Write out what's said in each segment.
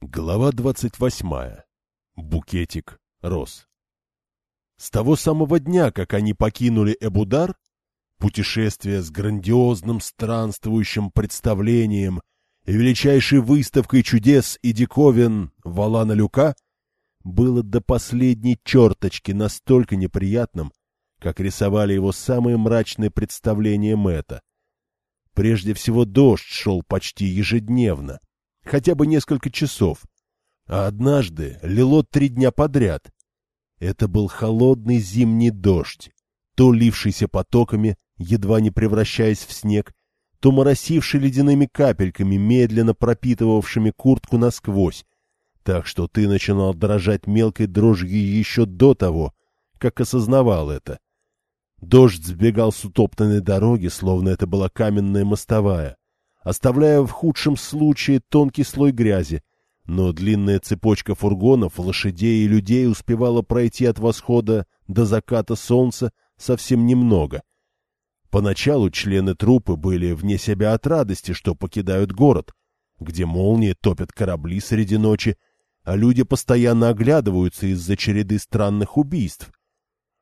Глава двадцать восьмая. Букетик роз. С того самого дня, как они покинули Эбудар, путешествие с грандиозным странствующим представлением и величайшей выставкой чудес и диковин Валана Люка было до последней черточки настолько неприятным, как рисовали его самые мрачные представления Мэтта. Прежде всего дождь шел почти ежедневно — хотя бы несколько часов. А однажды лило три дня подряд. Это был холодный зимний дождь, то лившийся потоками, едва не превращаясь в снег, то моросивший ледяными капельками, медленно пропитывавшими куртку насквозь, так что ты начинал дрожать мелкой дрожью еще до того, как осознавал это. Дождь сбегал с утоптанной дороги, словно это была каменная мостовая оставляя в худшем случае тонкий слой грязи, но длинная цепочка фургонов, лошадей и людей успевала пройти от восхода до заката солнца совсем немного. Поначалу члены трупы были вне себя от радости, что покидают город, где молнии топят корабли среди ночи, а люди постоянно оглядываются из-за череды странных убийств.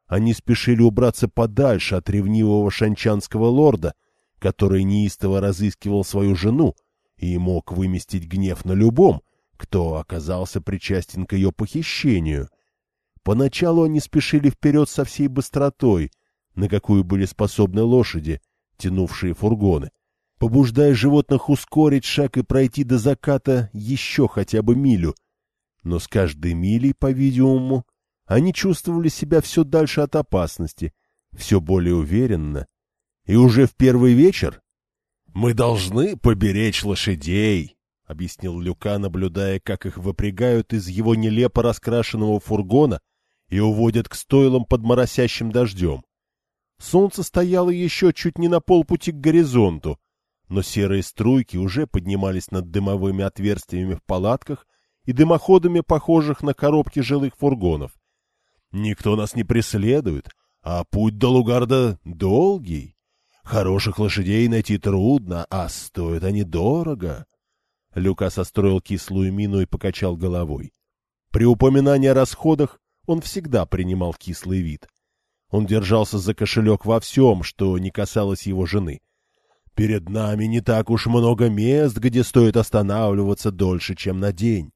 Они спешили убраться подальше от ревнивого шанчанского лорда — который неистово разыскивал свою жену и мог выместить гнев на любом, кто оказался причастен к ее похищению. Поначалу они спешили вперед со всей быстротой, на какую были способны лошади, тянувшие фургоны, побуждая животных ускорить шаг и пройти до заката еще хотя бы милю. Но с каждой милей, по-видимому, они чувствовали себя все дальше от опасности, все более уверенно и уже в первый вечер? Мы должны поберечь лошадей, — объяснил Люка, наблюдая, как их выпрягают из его нелепо раскрашенного фургона и уводят к стойлам под моросящим дождем. Солнце стояло еще чуть не на полпути к горизонту, но серые струйки уже поднимались над дымовыми отверстиями в палатках и дымоходами, похожих на коробки жилых фургонов. Никто нас не преследует, а путь до Лугарда долгий. Хороших лошадей найти трудно, а стоят они дорого. Люка состроил кислую мину и покачал головой. При упоминании о расходах он всегда принимал кислый вид. Он держался за кошелек во всем, что не касалось его жены. «Перед нами не так уж много мест, где стоит останавливаться дольше, чем на день.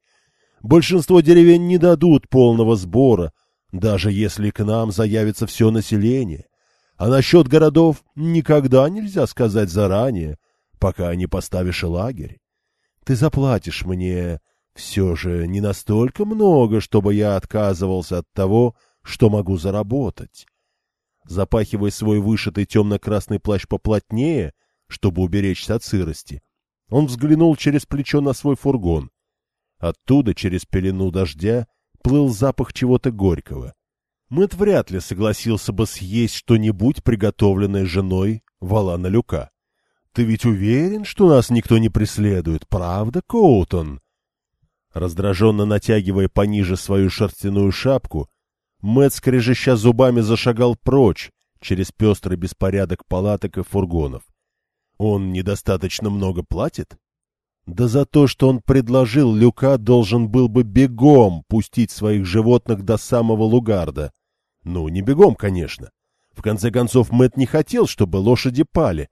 Большинство деревень не дадут полного сбора, даже если к нам заявится все население. А насчет городов никогда нельзя сказать заранее, пока не поставишь лагерь. Ты заплатишь мне все же не настолько много, чтобы я отказывался от того, что могу заработать. Запахивая свой вышитый темно-красный плащ поплотнее, чтобы уберечься от сырости, он взглянул через плечо на свой фургон. Оттуда, через пелену дождя, плыл запах чего-то горького. Мэт вряд ли согласился бы съесть что-нибудь, приготовленное женой Валана Люка. Ты ведь уверен, что нас никто не преследует, правда, Коутон? Раздраженно натягивая пониже свою шерстяную шапку, Мэт, скрежеща зубами, зашагал прочь через пестрый беспорядок палаток и фургонов. Он недостаточно много платит? Да за то, что он предложил, Люка должен был бы бегом пустить своих животных до самого Лугарда. Ну, не бегом, конечно. В конце концов, Мэт не хотел, чтобы лошади пали.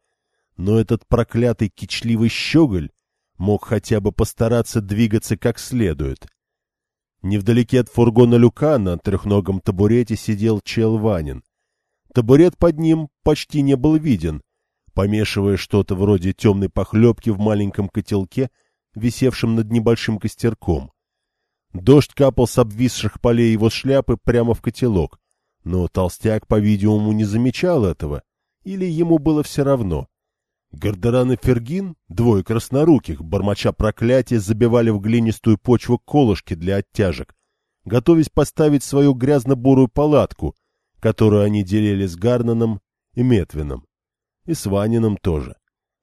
Но этот проклятый кичливый щеголь мог хотя бы постараться двигаться как следует. Невдалеке от фургона Люка на трехногом табурете сидел Чел Ванин. Табурет под ним почти не был виден, помешивая что-то вроде темной похлебки в маленьком котелке, висевшем над небольшим костерком. Дождь капал с обвисших полей его шляпы прямо в котелок, но толстяк, по-видимому, не замечал этого, или ему было все равно. Гардеран и Фергин, двое красноруких, бормоча проклятия, забивали в глинистую почву колышки для оттяжек, готовясь поставить свою грязно-бурую палатку, которую они делили с Гарнаном и Метвином. И с Ванином тоже.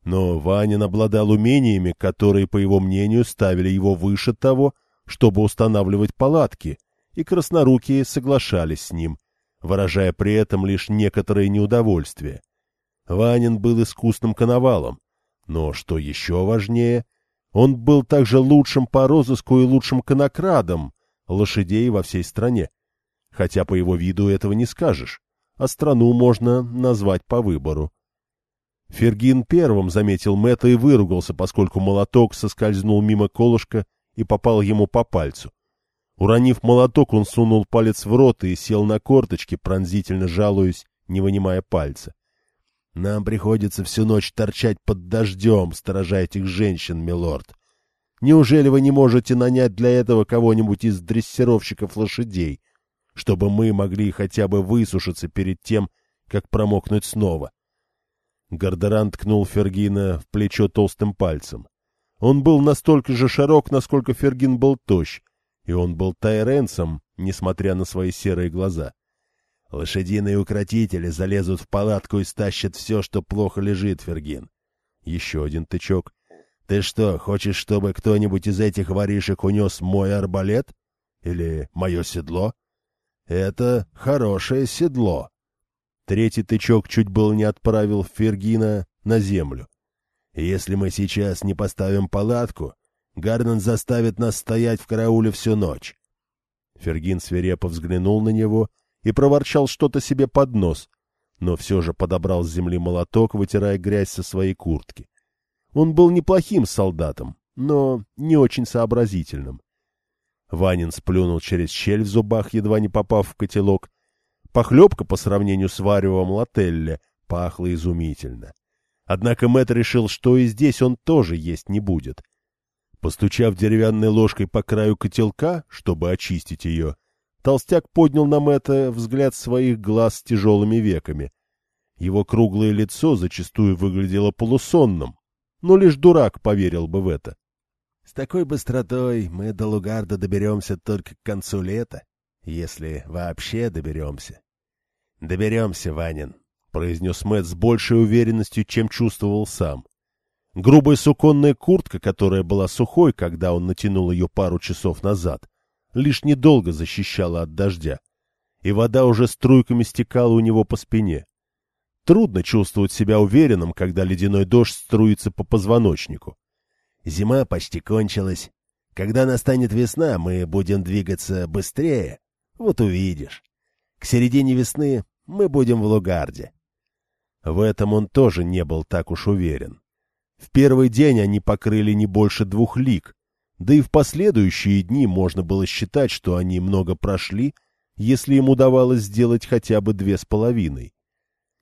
Но Ванин обладал умениями, которые, по его мнению, ставили его выше того, чтобы устанавливать палатки, и краснорукие соглашались с ним, выражая при этом лишь некоторое неудовольствие. Ванин был искусным коновалом, но, что еще важнее, Он был также лучшим по розыску и лучшим конокрадом лошадей во всей стране. Хотя по его виду этого не скажешь, а страну можно назвать по выбору. Фергин первым заметил Мэтта и выругался, поскольку молоток соскользнул мимо колышка и попал ему по пальцу. Уронив молоток, он сунул палец в рот и сел на корточки, пронзительно жалуясь, не вынимая пальца. «Нам приходится всю ночь торчать под дождем, сторожа этих женщин, милорд. Неужели вы не можете нанять для этого кого-нибудь из дрессировщиков лошадей, чтобы мы могли хотя бы высушиться перед тем, как промокнуть снова?» Гардеран ткнул Фергина в плечо толстым пальцем. Он был настолько же широк, насколько Фергин был тощ, и он был тайренцем, несмотря на свои серые глаза. Лошадиные укротители залезут в палатку и стащат все, что плохо лежит, Фергин. Еще один тычок. Ты что, хочешь, чтобы кто-нибудь из этих воришек унес мой арбалет? Или мое седло? Это хорошее седло. Третий тычок чуть было не отправил Фергина на землю. Если мы сейчас не поставим палатку, Гарнан заставит нас стоять в карауле всю ночь. Фергин свирепо взглянул на него и проворчал что-то себе под нос, но все же подобрал с земли молоток, вытирая грязь со своей куртки. Он был неплохим солдатом, но не очень сообразительным. Ванин сплюнул через щель в зубах, едва не попав в котелок. Похлебка по сравнению с варевом лателле пахла изумительно. Однако Мэтт решил, что и здесь он тоже есть не будет — Постучав деревянной ложкой по краю котелка, чтобы очистить ее, толстяк поднял на Мэтта взгляд своих глаз с тяжелыми веками. Его круглое лицо зачастую выглядело полусонным, но лишь дурак поверил бы в это. — С такой быстротой мы до Лугарда доберемся только к концу лета, если вообще доберемся. — Доберемся, Ванин, — произнес Мэтт с большей уверенностью, чем чувствовал сам. Грубая суконная куртка, которая была сухой, когда он натянул ее пару часов назад, лишь недолго защищала от дождя, и вода уже струйками стекала у него по спине. Трудно чувствовать себя уверенным, когда ледяной дождь струится по позвоночнику. Зима почти кончилась. Когда настанет весна, мы будем двигаться быстрее. Вот увидишь. К середине весны мы будем в Лугарде. В этом он тоже не был так уж уверен. В первый день они покрыли не больше двух лиг, да и в последующие дни можно было считать, что они много прошли, если им удавалось сделать хотя бы две с половиной.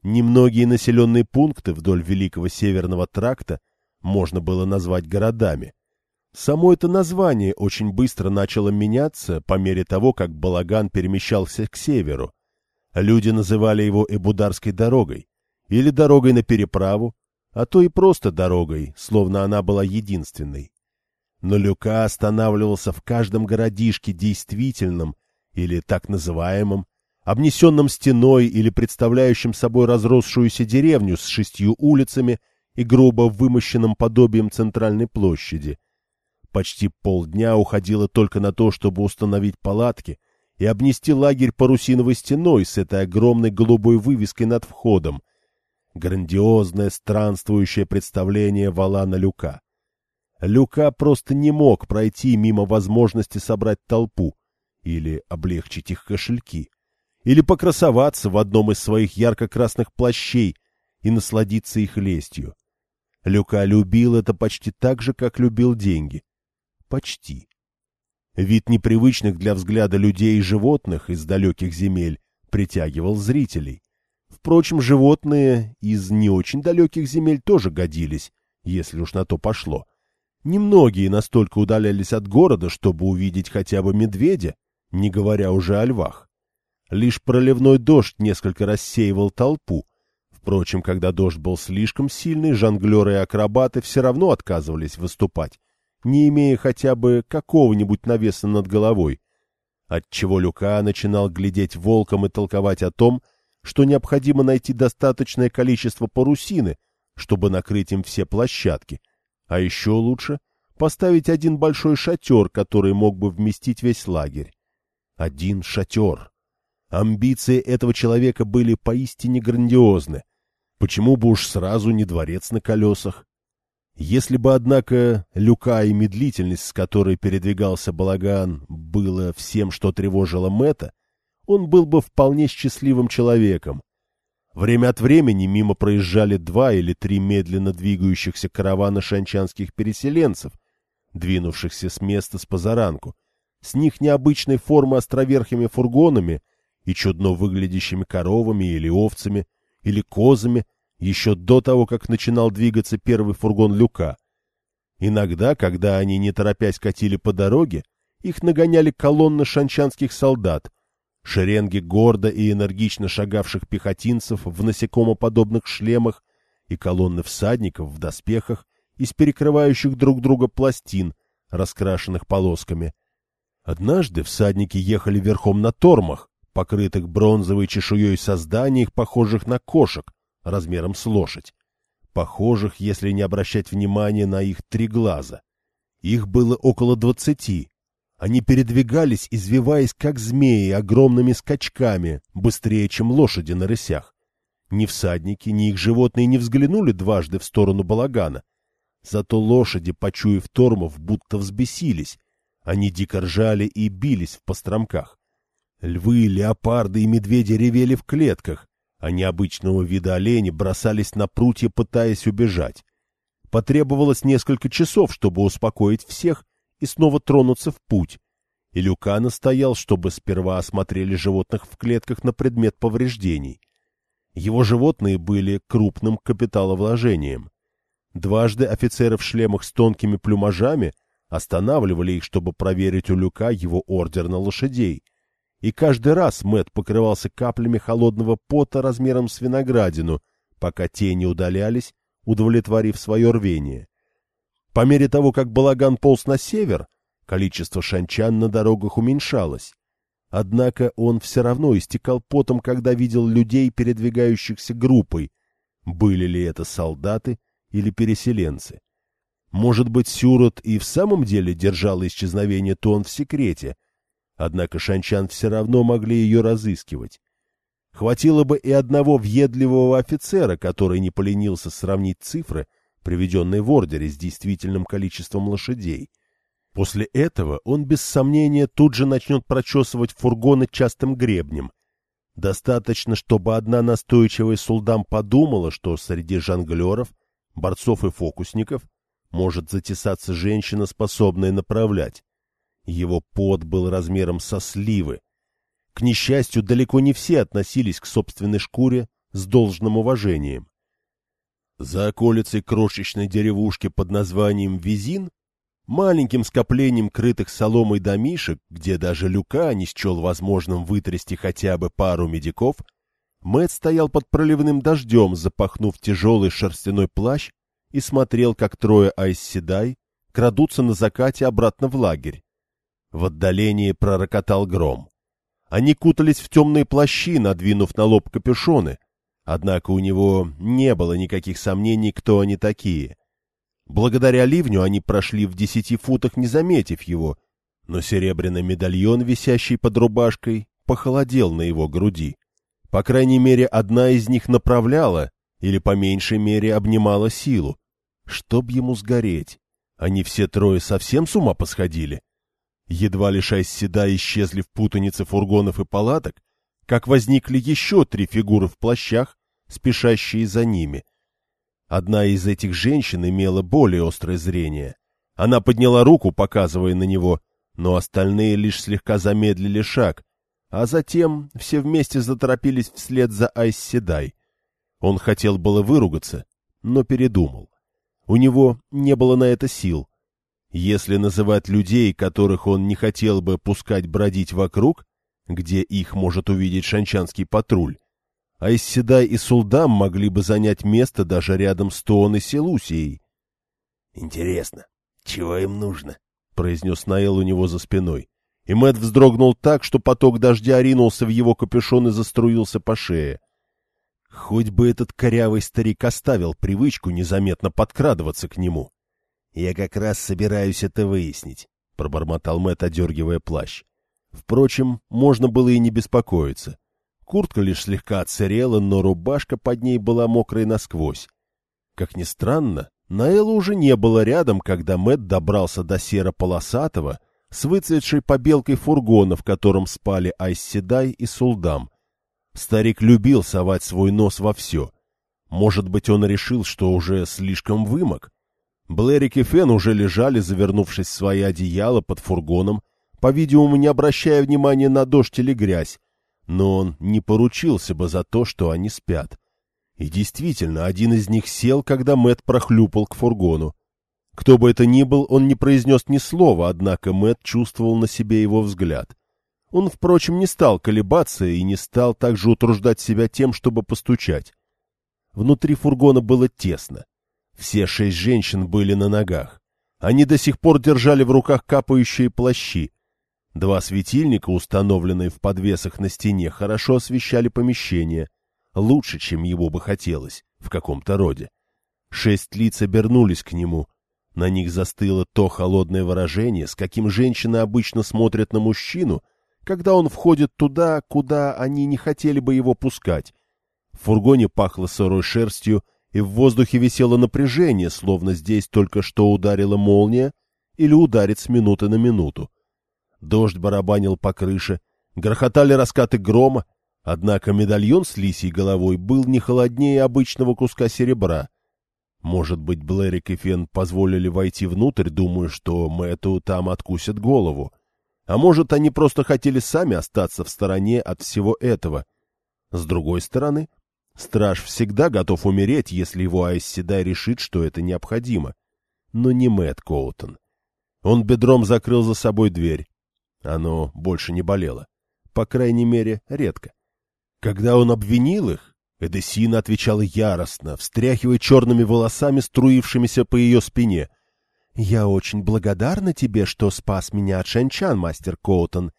Немногие населенные пункты вдоль Великого Северного тракта можно было назвать городами. Само это название очень быстро начало меняться по мере того, как Балаган перемещался к северу. Люди называли его Эбударской дорогой, или дорогой на переправу, а то и просто дорогой, словно она была единственной. Но Люка останавливался в каждом городишке действительном или так называемом, обнесенном стеной или представляющем собой разросшуюся деревню с шестью улицами и грубо вымощенным подобием центральной площади. Почти полдня уходило только на то, чтобы установить палатки и обнести лагерь парусиновой стеной с этой огромной голубой вывеской над входом — Грандиозное странствующее представление Валана Люка. Люка просто не мог пройти мимо возможности собрать толпу или облегчить их кошельки, или покрасоваться в одном из своих ярко-красных плащей и насладиться их лестью. Люка любил это почти так же, как любил деньги. Почти. Вид непривычных для взгляда людей и животных из далеких земель притягивал зрителей. Впрочем, животные из не очень далеких земель тоже годились, если уж на то пошло. Немногие настолько удалялись от города, чтобы увидеть хотя бы медведя, не говоря уже о львах. Лишь проливной дождь несколько рассеивал толпу. Впрочем, когда дождь был слишком сильный, жонглеры и акробаты все равно отказывались выступать, не имея хотя бы какого-нибудь навеса над головой, отчего Люка начинал глядеть волком и толковать о том, что необходимо найти достаточное количество парусины, чтобы накрыть им все площадки, а еще лучше поставить один большой шатер, который мог бы вместить весь лагерь. Один шатер. Амбиции этого человека были поистине грандиозны. Почему бы уж сразу не дворец на колесах? Если бы, однако, люка и медлительность, с которой передвигался балаган, было всем, что тревожило Мэтта, он был бы вполне счастливым человеком. Время от времени мимо проезжали два или три медленно двигающихся каравана шанчанских переселенцев, двинувшихся с места с позаранку, с них необычной формы островерхими фургонами и чудно выглядящими коровами или овцами, или козами, еще до того, как начинал двигаться первый фургон люка. Иногда, когда они, не торопясь, катили по дороге, их нагоняли колонны шанчанских солдат, шеренги гордо и энергично шагавших пехотинцев в насекомоподобных шлемах и колонны всадников в доспехах из перекрывающих друг друга пластин, раскрашенных полосками. Однажды всадники ехали верхом на тормах, покрытых бронзовой чешуей созданий, похожих на кошек, размером с лошадь. Похожих, если не обращать внимания на их три глаза. Их было около двадцати. Они передвигались, извиваясь, как змеи, огромными скачками, быстрее, чем лошади на рысях. Ни всадники, ни их животные не взглянули дважды в сторону балагана. Зато лошади, почуяв тормов, будто взбесились. Они дико ржали и бились в постромках. Львы, леопарды и медведи ревели в клетках, а необычного вида олени бросались на прутья, пытаясь убежать. Потребовалось несколько часов, чтобы успокоить всех и снова тронуться в путь. И Люка настоял, чтобы сперва осмотрели животных в клетках на предмет повреждений. Его животные были крупным капиталовложением. Дважды офицеры в шлемах с тонкими плюмажами останавливали их, чтобы проверить у Люка его ордер на лошадей — и каждый раз Мэт покрывался каплями холодного пота размером с виноградину, пока тени удалялись, удовлетворив свое рвение. По мере того, как балаган полз на север, количество шанчан на дорогах уменьшалось. Однако он все равно истекал потом, когда видел людей, передвигающихся группой, были ли это солдаты или переселенцы. Может быть, Сюрот и в самом деле держал исчезновение Тон в секрете, Однако шанчан все равно могли ее разыскивать. Хватило бы и одного въедливого офицера, который не поленился сравнить цифры, приведенные в ордере с действительным количеством лошадей. После этого он без сомнения тут же начнет прочесывать фургоны частым гребнем. Достаточно, чтобы одна настойчивая сулдам подумала, что среди жонглеров, борцов и фокусников может затесаться женщина, способная направлять. Его пот был размером со сливы. К несчастью, далеко не все относились к собственной шкуре с должным уважением. За околицей крошечной деревушки под названием Визин, маленьким скоплением крытых соломой домишек, где даже Люка не счел возможным вытрясти хотя бы пару медиков, Мэт стоял под проливным дождем, запахнув тяжелый шерстяной плащ, и смотрел, как трое Айсседай крадутся на закате обратно в лагерь. В отдалении пророкотал гром. Они кутались в темные плащи, надвинув на лоб капюшоны. Однако у него не было никаких сомнений, кто они такие. Благодаря ливню они прошли в десяти футах, не заметив его, но серебряный медальон, висящий под рубашкой, похолодел на его груди. По крайней мере, одна из них направляла, или по меньшей мере обнимала силу. Чтоб ему сгореть. Они все трое совсем с ума посходили? Едва лишь седа исчезли в путанице фургонов и палаток, как возникли еще три фигуры в плащах, спешащие за ними. Одна из этих женщин имела более острое зрение. Она подняла руку, показывая на него, но остальные лишь слегка замедлили шаг, а затем все вместе заторопились вслед за Айсседай. Он хотел было выругаться, но передумал. У него не было на это сил — если называть людей, которых он не хотел бы пускать бродить вокруг, где их может увидеть шанчанский патруль, а Исседай и Сулдам могли бы занять место даже рядом с Туон и Селусией. — Интересно, чего им нужно? — произнес Наэл у него за спиной. И Мэт вздрогнул так, что поток дождя ринулся в его капюшон и заструился по шее. Хоть бы этот корявый старик оставил привычку незаметно подкрадываться к нему. «Я как раз собираюсь это выяснить», — пробормотал Мэтт, одергивая плащ. Впрочем, можно было и не беспокоиться. Куртка лишь слегка отсырела, но рубашка под ней была мокрой насквозь. Как ни странно, Наэла уже не было рядом, когда Мэт добрался до серо-полосатого с выцветшей побелкой фургона, в котором спали Айсседай и Сулдам. Старик любил совать свой нос во все. Может быть, он решил, что уже слишком вымок? Блэрик и Фен уже лежали, завернувшись в свои одеяла под фургоном, по-видимому, не обращая внимания на дождь или грязь, но он не поручился бы за то, что они спят. И действительно, один из них сел, когда Мэт прохлюпал к фургону. Кто бы это ни был, он не произнес ни слова, однако Мэт чувствовал на себе его взгляд. Он, впрочем, не стал колебаться и не стал также утруждать себя тем, чтобы постучать. Внутри фургона было тесно. Все шесть женщин были на ногах. Они до сих пор держали в руках капающие плащи. Два светильника, установленные в подвесах на стене, хорошо освещали помещение. Лучше, чем его бы хотелось, в каком-то роде. Шесть лиц обернулись к нему. На них застыло то холодное выражение, с каким женщины обычно смотрят на мужчину, когда он входит туда, куда они не хотели бы его пускать. В фургоне пахло сырой шерстью, и в воздухе висело напряжение, словно здесь только что ударила молния или ударит с минуты на минуту. Дождь барабанил по крыше, грохотали раскаты грома, однако медальон с лисьей головой был не холоднее обычного куска серебра. Может быть, Блэрик и Фен позволили войти внутрь, думая, что Мэтту там откусят голову. А может, они просто хотели сами остаться в стороне от всего этого. С другой стороны, Страж всегда готов умереть, если его Айсседай решит, что это необходимо. Но не Мэтт Коутон. Он бедром закрыл за собой дверь. Оно больше не болело. По крайней мере, редко. Когда он обвинил их, Эдесина отвечала яростно, встряхивая черными волосами, струившимися по ее спине. — Я очень благодарна тебе, что спас меня от Шенчан, мастер Коутон,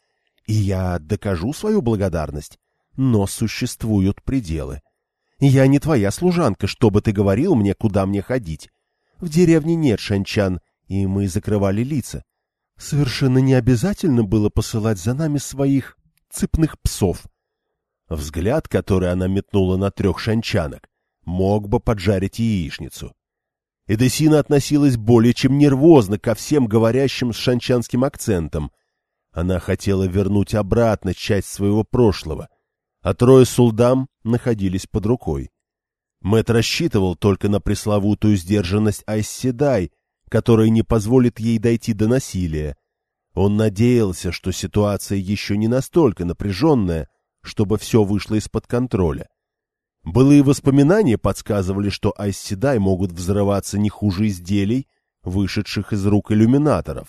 и я докажу свою благодарность, но существуют пределы. — я не твоя служанка, чтобы ты говорил мне, куда мне ходить. В деревне нет шанчан, и мы закрывали лица. Совершенно не обязательно было посылать за нами своих цепных псов. Взгляд, который она метнула на трех шанчанок, мог бы поджарить яичницу. Эдесина относилась более чем нервозно ко всем говорящим с шанчанским акцентом. Она хотела вернуть обратно часть своего прошлого, а трое сулдам находились под рукой. Мэт рассчитывал только на пресловутую сдержанность Айсседай, которая не позволит ей дойти до насилия. Он надеялся, что ситуация еще не настолько напряженная, чтобы все вышло из-под контроля. Былые воспоминания подсказывали, что Айсседай могут взрываться не хуже изделий, вышедших из рук иллюминаторов.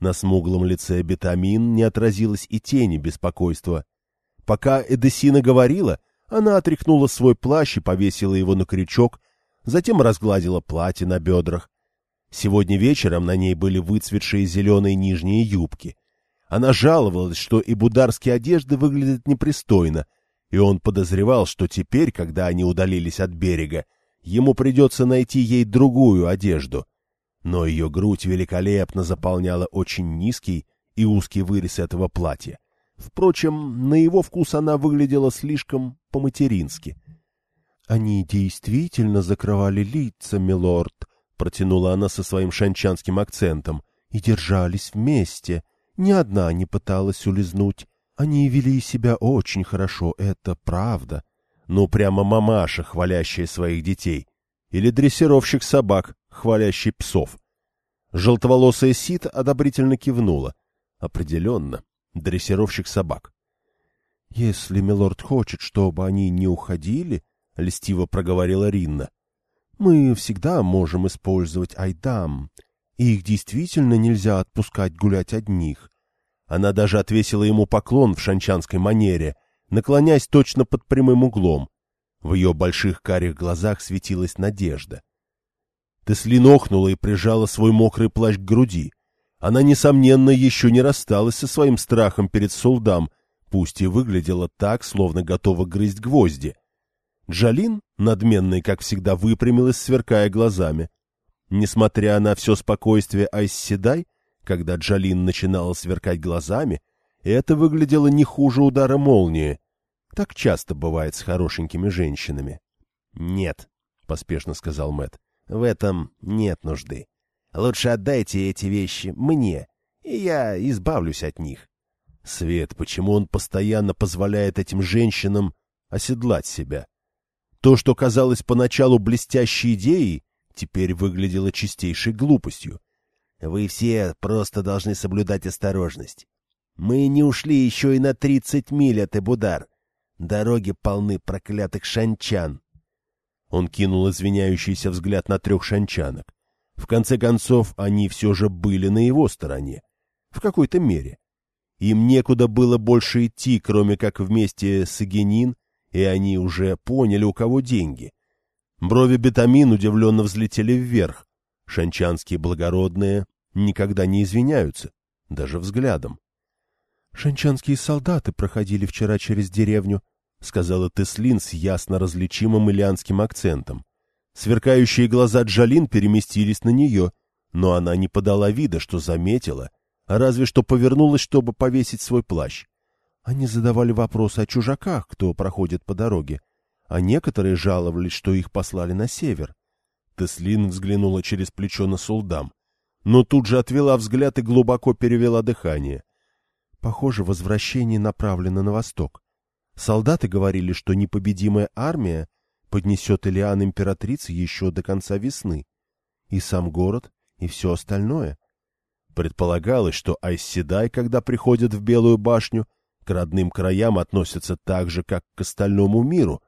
На смуглом лице Бетамин не отразилось и тени беспокойства — Пока Эдесина говорила, она отряхнула свой плащ и повесила его на крючок, затем разгладила платье на бедрах. Сегодня вечером на ней были выцветшие зеленые нижние юбки. Она жаловалась, что и бударские одежды выглядят непристойно, и он подозревал, что теперь, когда они удалились от берега, ему придется найти ей другую одежду. Но ее грудь великолепно заполняла очень низкий и узкий вырез этого платья. Впрочем, на его вкус она выглядела слишком по-матерински. — Они действительно закрывали лица, милорд, — протянула она со своим шанчанским акцентом, — и держались вместе. Ни одна не пыталась улизнуть. Они вели себя очень хорошо, это правда. Ну, прямо мамаша, хвалящая своих детей. Или дрессировщик собак, хвалящий псов. Желтоволосая Сит одобрительно кивнула. Определенно, дрессировщик собак. — Если милорд хочет, чтобы они не уходили, — льстиво проговорила Ринна, — мы всегда можем использовать айдам. Их действительно нельзя отпускать гулять одних. Она даже отвесила ему поклон в шанчанской манере, наклоняясь точно под прямым углом. В ее больших карих глазах светилась надежда. Теслин охнула и прижала свой мокрый плащ к груди. Она, несомненно, еще не рассталась со своим страхом перед Сулдам, пусть и выглядела так, словно готова грызть гвозди. Джалин, надменный, как всегда, выпрямилась, сверкая глазами. Несмотря на все спокойствие Айсседай, когда Джалин начинала сверкать глазами, это выглядело не хуже удара молнии. Так часто бывает с хорошенькими женщинами. — Нет, — поспешно сказал Мэт. В этом нет нужды. Лучше отдайте эти вещи мне, и я избавлюсь от них. Свет, почему он постоянно позволяет этим женщинам оседлать себя? То, что казалось поначалу блестящей идеей, теперь выглядело чистейшей глупостью. Вы все просто должны соблюдать осторожность. Мы не ушли еще и на тридцать миль от Эбудар. Дороги полны проклятых шанчан. Он кинул извиняющийся взгляд на трех шанчанок. В конце концов, они все же были на его стороне. В какой-то мере. Им некуда было больше идти, кроме как вместе с Игенин, и они уже поняли, у кого деньги. Брови Бетамин удивленно взлетели вверх. Шанчанские благородные никогда не извиняются, даже взглядом. — Шанчанские солдаты проходили вчера через деревню, — сказала Теслин с ясно различимым ильянским акцентом. Сверкающие глаза Джалин переместились на нее, но она не подала вида, что заметила, а разве что повернулась, чтобы повесить свой плащ. Они задавали вопросы о чужаках, кто проходит по дороге, а некоторые жаловались, что их послали на север. Теслин взглянула через плечо на Сулдам, но тут же отвела взгляд и глубоко перевела дыхание. Похоже, возвращение направлено на восток. Солдаты говорили, что непобедимая армия поднесет Илиан императрице еще до конца весны. И сам город, и все остальное. Предполагалось, что Айсседай, когда приходят в Белую башню, к родным краям относятся так же, как к остальному миру.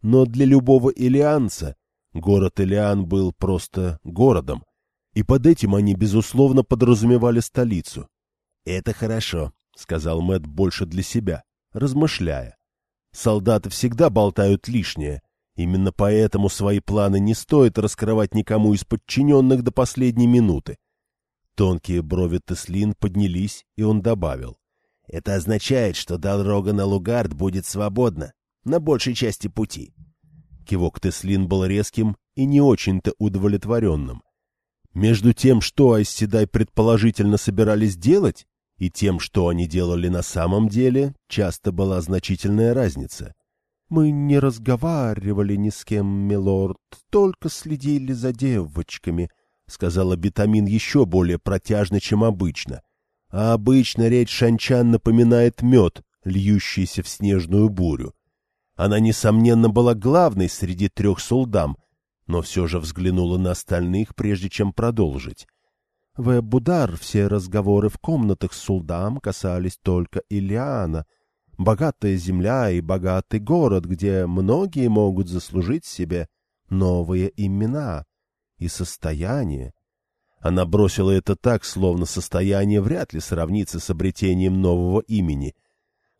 Но для любого илианца город Илиан был просто городом. И под этим они, безусловно, подразумевали столицу. — Это хорошо, — сказал Мэт больше для себя, размышляя. Солдаты всегда болтают лишнее. Именно поэтому свои планы не стоит раскрывать никому из подчиненных до последней минуты. Тонкие брови Теслин поднялись, и он добавил. — Это означает, что дорога на Лугард будет свободна, на большей части пути. Кивок Теслин был резким и не очень-то удовлетворенным. Между тем, что Айсседай предположительно собирались делать, и тем, что они делали на самом деле, часто была значительная разница. «Мы не разговаривали ни с кем, милорд, только следили за девочками», — сказала Бетамин еще более протяжно, чем обычно. А обычно речь шанчан напоминает мед, льющийся в снежную бурю. Она, несомненно, была главной среди трех солдам, но все же взглянула на остальных, прежде чем продолжить. В Будар все разговоры в комнатах с Сулдам касались только Илиана. Богатая земля и богатый город, где многие могут заслужить себе новые имена и состояние. Она бросила это так, словно состояние вряд ли сравнится с обретением нового имени.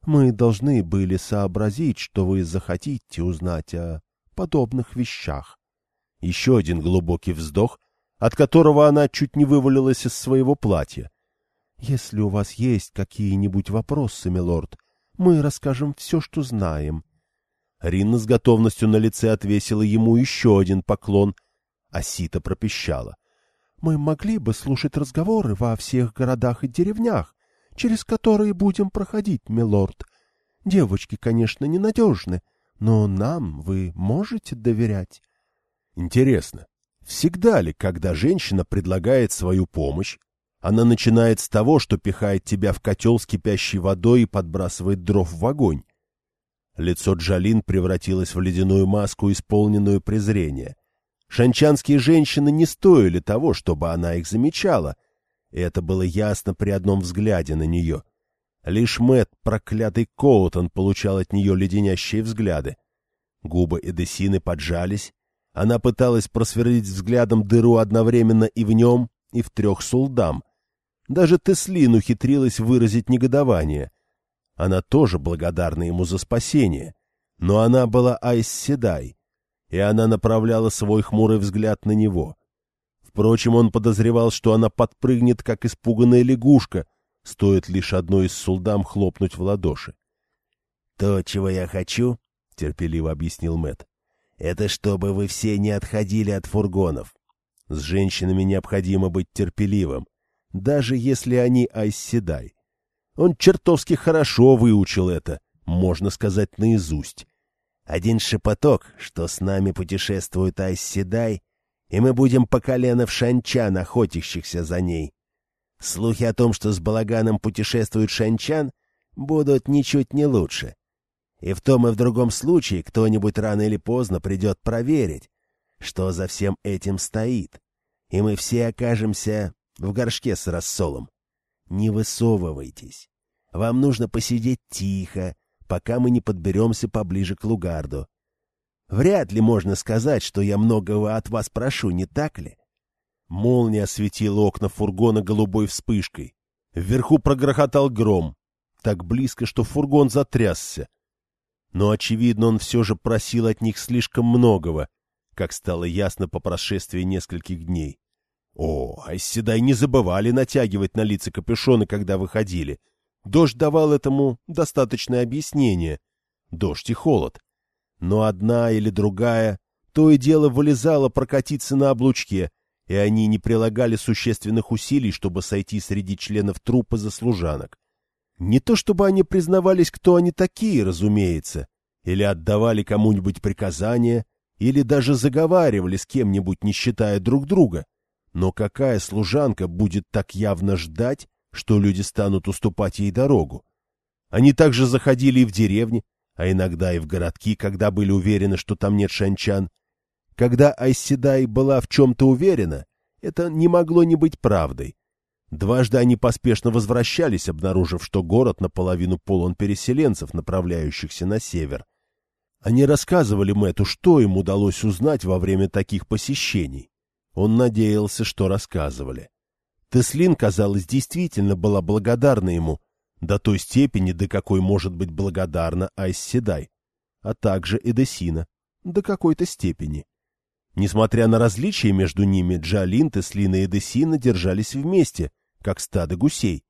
Мы должны были сообразить, что вы захотите узнать о подобных вещах. Еще один глубокий вздох, от которого она чуть не вывалилась из своего платья. — Если у вас есть какие-нибудь вопросы, милорд, мы расскажем все, что знаем. Ринна с готовностью на лице отвесила ему еще один поклон, а Сита пропищала. — Мы могли бы слушать разговоры во всех городах и деревнях, через которые будем проходить, милорд. Девочки, конечно, ненадежны, но нам вы можете доверять. — Интересно, Всегда ли, когда женщина предлагает свою помощь, она начинает с того, что пихает тебя в котел с кипящей водой и подбрасывает дров в огонь? Лицо Джалин превратилось в ледяную маску, исполненную презрения. Шанчанские женщины не стоили того, чтобы она их замечала. И это было ясно при одном взгляде на нее. Лишь Мэт, проклятый Коутон, получал от нее леденящие взгляды. Губы Эдесины поджались, она пыталась просверлить взглядом дыру одновременно и в нем, и в трех солдам. Даже Теслин ухитрилась выразить негодование. Она тоже благодарна ему за спасение. Но она была Айс Седай, и она направляла свой хмурый взгляд на него. Впрочем, он подозревал, что она подпрыгнет, как испуганная лягушка, стоит лишь одной из солдам хлопнуть в ладоши. — То, чего я хочу, — терпеливо объяснил Мэт, это чтобы вы все не отходили от фургонов. С женщинами необходимо быть терпеливым, даже если они айсседай. Он чертовски хорошо выучил это, можно сказать, наизусть. Один шепоток, что с нами путешествует айсседай, и мы будем по колено в шанчан, охотящихся за ней. Слухи о том, что с балаганом путешествует шанчан, будут ничуть не лучше. И в том и в другом случае кто-нибудь рано или поздно придет проверить, что за всем этим стоит, и мы все окажемся в горшке с рассолом. Не высовывайтесь. Вам нужно посидеть тихо, пока мы не подберемся поближе к Лугарду. Вряд ли можно сказать, что я многого от вас прошу, не так ли? Молния осветила окна фургона голубой вспышкой. Вверху прогрохотал гром, так близко, что фургон затрясся. Но, очевидно, он все же просил от них слишком многого, как стало ясно по прошествии нескольких дней. О, Айседай не забывали натягивать на лица капюшоны, когда выходили. Дождь давал этому достаточное объяснение. Дождь и холод но одна или другая то и дело вылезала прокатиться на облучке, и они не прилагали существенных усилий, чтобы сойти среди членов трупа за служанок. Не то чтобы они признавались, кто они такие, разумеется, или отдавали кому-нибудь приказания, или даже заговаривали с кем-нибудь, не считая друг друга. Но какая служанка будет так явно ждать, что люди станут уступать ей дорогу? Они также заходили и в деревни, а иногда и в городки, когда были уверены, что там нет шанчан. Когда Айседай была в чем-то уверена, это не могло не быть правдой. Дважды они поспешно возвращались, обнаружив, что город наполовину полон переселенцев, направляющихся на север. Они рассказывали Мэту, что им удалось узнать во время таких посещений. Он надеялся, что рассказывали. Теслин, казалось, действительно была благодарна ему, до той степени, до какой может быть благодарна Айсседай, а также Эдесина, до какой-то степени. Несмотря на различия между ними, Джалин, Теслина и Эдесина держались вместе, как стадо гусей.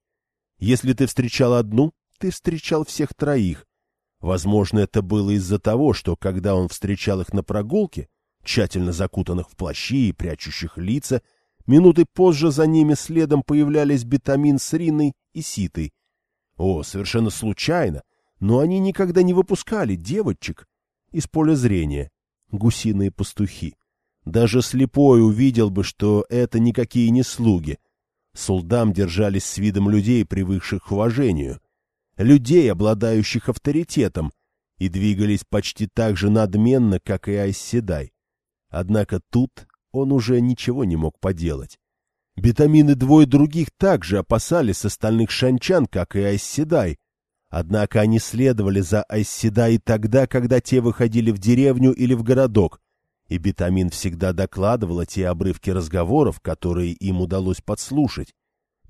Если ты встречал одну, ты встречал всех троих. Возможно, это было из-за того, что, когда он встречал их на прогулке, тщательно закутанных в плащи и прячущих лица, минуты позже за ними следом появлялись бетамин с Риной и Ситой, о, совершенно случайно, но они никогда не выпускали девочек из поля зрения. Гусиные пастухи. Даже слепой увидел бы, что это никакие не слуги. Сулдам держались с видом людей, привыкших к уважению. Людей, обладающих авторитетом, и двигались почти так же надменно, как и Айсседай. Однако тут он уже ничего не мог поделать. Бетамины двое других также опасались остальных шанчан, как и Айсседай. Однако они следовали за Айсседай тогда, когда те выходили в деревню или в городок, и Бетамин всегда докладывала те обрывки разговоров, которые им удалось подслушать.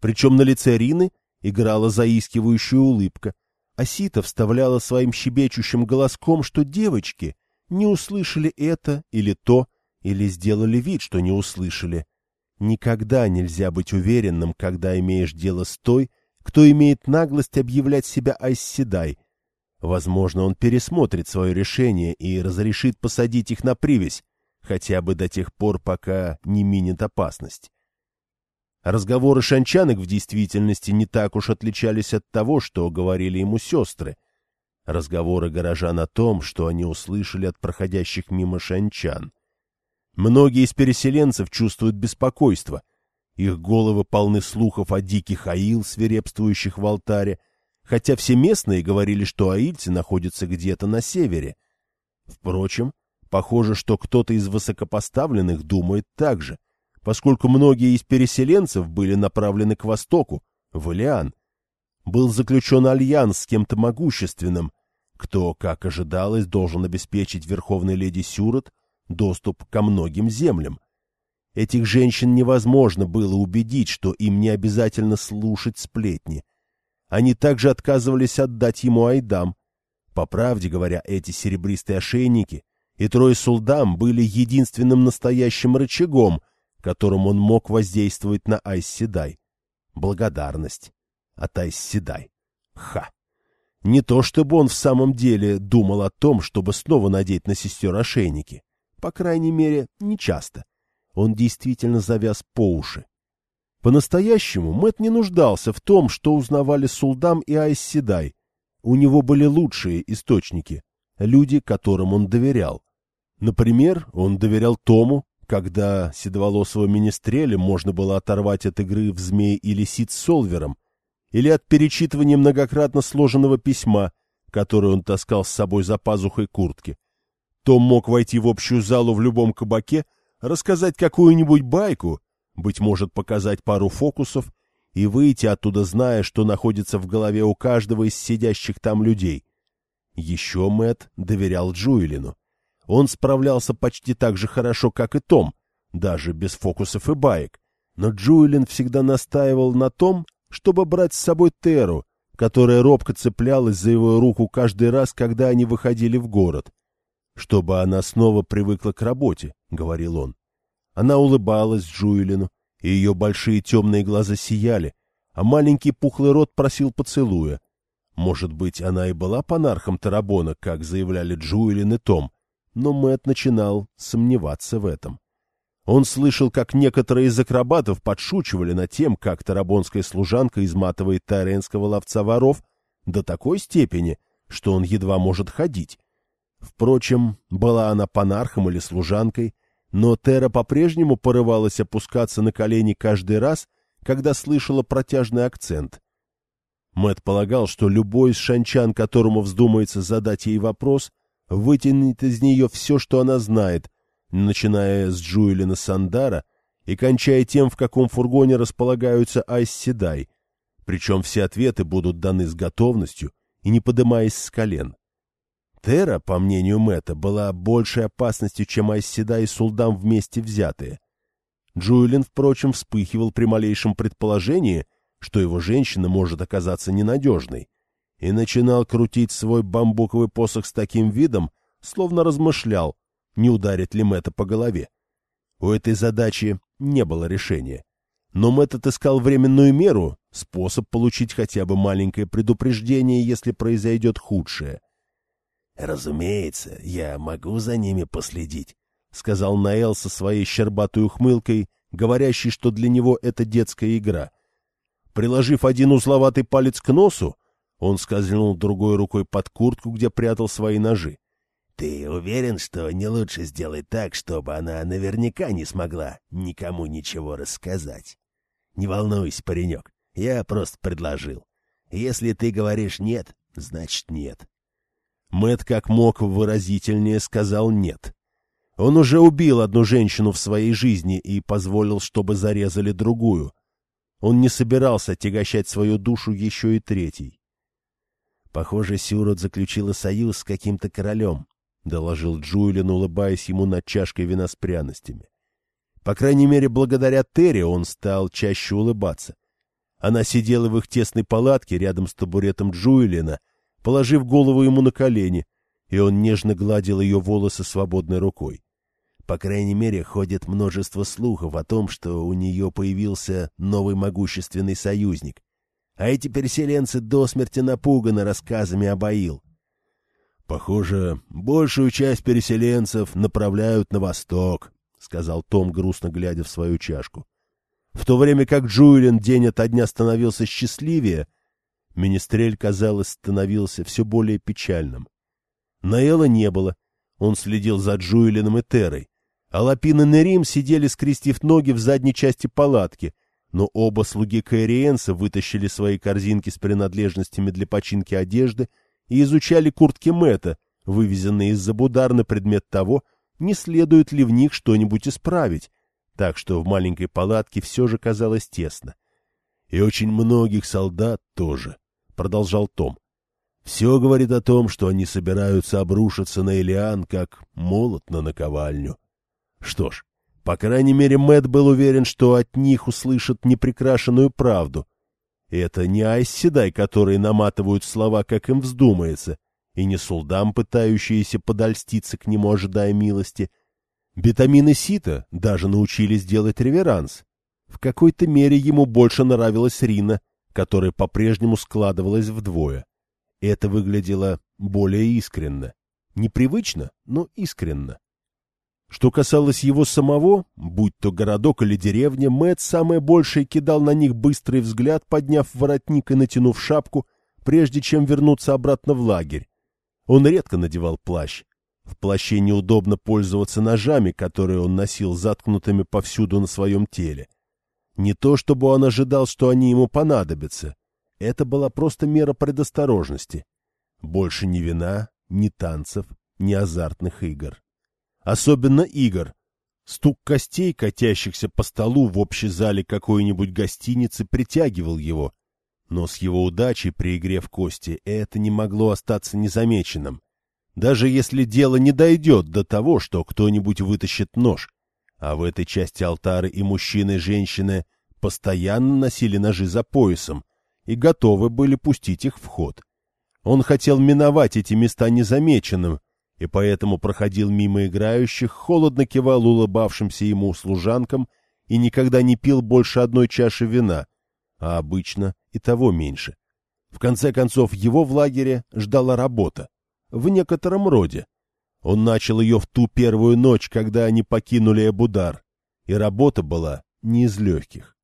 Причем на лице Рины играла заискивающая улыбка, а Сита вставляла своим щебечущим голоском, что девочки не услышали это или то, или сделали вид, что не услышали. Никогда нельзя быть уверенным, когда имеешь дело с той, кто имеет наглость объявлять себя Айсседай. Возможно, он пересмотрит свое решение и разрешит посадить их на привязь, хотя бы до тех пор, пока не минет опасность. Разговоры шанчанок в действительности не так уж отличались от того, что говорили ему сестры. Разговоры горожан о том, что они услышали от проходящих мимо шанчан. Многие из переселенцев чувствуют беспокойство. Их головы полны слухов о диких аил, свирепствующих в алтаре, хотя все местные говорили, что аильцы находятся где-то на севере. Впрочем, похоже, что кто-то из высокопоставленных думает так же, поскольку многие из переселенцев были направлены к востоку, в Илиан. Был заключен альянс с кем-то могущественным, кто, как ожидалось, должен обеспечить верховной леди Сюрот доступ ко многим землям. Этих женщин невозможно было убедить, что им не обязательно слушать сплетни. Они также отказывались отдать ему айдам. По правде говоря, эти серебристые ошейники и трое сулдам были единственным настоящим рычагом, которым он мог воздействовать на Айсседай. Благодарность от Айсседай. Ха! Не то чтобы он в самом деле думал о том, чтобы снова надеть на сестер ошейники. По крайней мере, не часто. Он действительно завяз по уши. По-настоящему Мэт не нуждался в том, что узнавали Сулдам и Айсседай. У него были лучшие источники, люди, которым он доверял. Например, он доверял Тому, когда седоволосого министреля можно было оторвать от игры в змей или сит с Солвером, или от перечитывания многократно сложенного письма, которое он таскал с собой за пазухой куртки. Том мог войти в общую залу в любом кабаке, рассказать какую-нибудь байку, быть может, показать пару фокусов и выйти оттуда, зная, что находится в голове у каждого из сидящих там людей. Еще Мэт доверял Джуэлину. Он справлялся почти так же хорошо, как и Том, даже без фокусов и баек. Но Джуэлин всегда настаивал на том, чтобы брать с собой Теру, которая робко цеплялась за его руку каждый раз, когда они выходили в город. «Чтобы она снова привыкла к работе», — говорил он. Она улыбалась Джуэлину, и ее большие темные глаза сияли, а маленький пухлый рот просил поцелуя. Может быть, она и была панархом Тарабона, как заявляли Джуэлин и Том, но Мэт начинал сомневаться в этом. Он слышал, как некоторые из акробатов подшучивали над тем, как тарабонская служанка изматывает тайренского ловца воров до такой степени, что он едва может ходить. Впрочем, была она панархом или служанкой, но Тера по-прежнему порывалась опускаться на колени каждый раз, когда слышала протяжный акцент. Мэт полагал, что любой из шанчан, которому вздумается задать ей вопрос, вытянет из нее все, что она знает, начиная с Джуэлина Сандара и кончая тем, в каком фургоне располагаются Айсседай, причем все ответы будут даны с готовностью и не подымаясь с колен. Тера, по мнению Мэтта, была большей опасностью, чем Айсседай и Сулдам вместе взятые. Джуэлин, впрочем, вспыхивал при малейшем предположении, что его женщина может оказаться ненадежной, и начинал крутить свой бамбуковый посох с таким видом, словно размышлял, не ударит ли Мэтта по голове. У этой задачи не было решения. Но Мэтт отыскал временную меру, способ получить хотя бы маленькое предупреждение, если произойдет худшее. «Разумеется, я могу за ними последить», — сказал Наэл со своей щербатой ухмылкой, говорящей, что для него это детская игра. Приложив один узловатый палец к носу, он скользнул другой рукой под куртку, где прятал свои ножи. «Ты уверен, что не лучше сделать так, чтобы она наверняка не смогла никому ничего рассказать? Не волнуйся, паренек, я просто предложил. Если ты говоришь «нет», значит «нет». Мэт как мог выразительнее сказал «нет». Он уже убил одну женщину в своей жизни и позволил, чтобы зарезали другую. Он не собирался отягощать свою душу еще и третьей. Похоже, Сюрот заключила союз с каким-то королем, — доложил Джуэлин, улыбаясь ему над чашкой вина с пряностями. По крайней мере, благодаря Терри он стал чаще улыбаться. Она сидела в их тесной палатке рядом с табуретом Джуэлина, положив голову ему на колени, и он нежно гладил ее волосы свободной рукой. По крайней мере, ходит множество слухов о том, что у нее появился новый могущественный союзник, а эти переселенцы до смерти напуганы рассказами об Аил. — Похоже, большую часть переселенцев направляют на восток, — сказал Том, грустно глядя в свою чашку. В то время как Джуэлин день ото дня становился счастливее, Министрель, казалось, становился все более печальным. Наэла не было, он следил за Джуэлином и Терой, а Лапин и Нерим сидели, скрестив ноги в задней части палатки — но оба слуги Каэриенса вытащили свои корзинки с принадлежностями для починки одежды и изучали куртки Мэтта, вывезенные из Забудар на предмет того, не следует ли в них что-нибудь исправить, так что в маленькой палатке все же казалось тесно. — И очень многих солдат тоже, — продолжал Том. — Все говорит о том, что они собираются обрушиться на Элиан, как молот на наковальню. Что ж, по крайней мере, Мэт был уверен, что от них услышат неприкрашенную правду. Это не Айсседай, которые наматывают слова, как им вздумается, и не Сулдам, пытающиеся подольститься к нему, ожидая милости. Бетамин и Сита даже научились делать реверанс. В какой-то мере ему больше нравилась Рина, которая по-прежнему складывалась вдвое. Это выглядело более искренно. Непривычно, но искренно. Что касалось его самого, будь то городок или деревня, Мэтт самое большее кидал на них быстрый взгляд, подняв воротник и натянув шапку, прежде чем вернуться обратно в лагерь. Он редко надевал плащ. В плаще неудобно пользоваться ножами, которые он носил заткнутыми повсюду на своем теле. Не то, чтобы он ожидал, что они ему понадобятся. Это была просто мера предосторожности. Больше ни вина, ни танцев, ни азартных игр. Особенно игр. Стук костей, катящихся по столу в общей зале какой-нибудь гостиницы, притягивал его. Но с его удачей при игре в кости это не могло остаться незамеченным. Даже если дело не дойдет до того, что кто-нибудь вытащит нож. А в этой части алтары и мужчины, и женщины постоянно носили ножи за поясом и готовы были пустить их в ход. Он хотел миновать эти места незамеченным, и поэтому проходил мимо играющих, холодно кивал улыбавшимся ему служанкам и никогда не пил больше одной чаши вина, а обычно и того меньше. В конце концов, его в лагере ждала работа в некотором роде. Он начал ее в ту первую ночь, когда они покинули Эбудар, и работа была не из легких.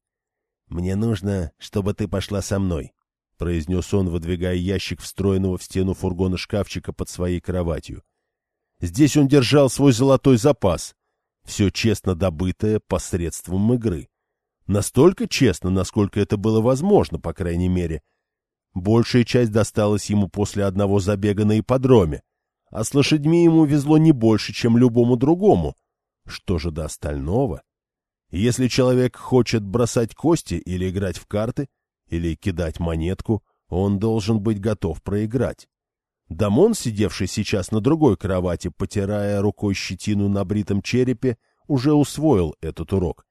«Мне нужно, чтобы ты пошла со мной», — произнес он, выдвигая ящик встроенного в стену фургона шкафчика под своей кроватью. Здесь он держал свой золотой запас, все честно добытое посредством игры. Настолько честно, насколько это было возможно, по крайней мере, Большая часть досталась ему после одного забега на ипподроме, а с лошадьми ему везло не больше, чем любому другому. Что же до остального? Если человек хочет бросать кости или играть в карты, или кидать монетку, он должен быть готов проиграть. Дамон, сидевший сейчас на другой кровати, потирая рукой щетину на бритом черепе, уже усвоил этот урок.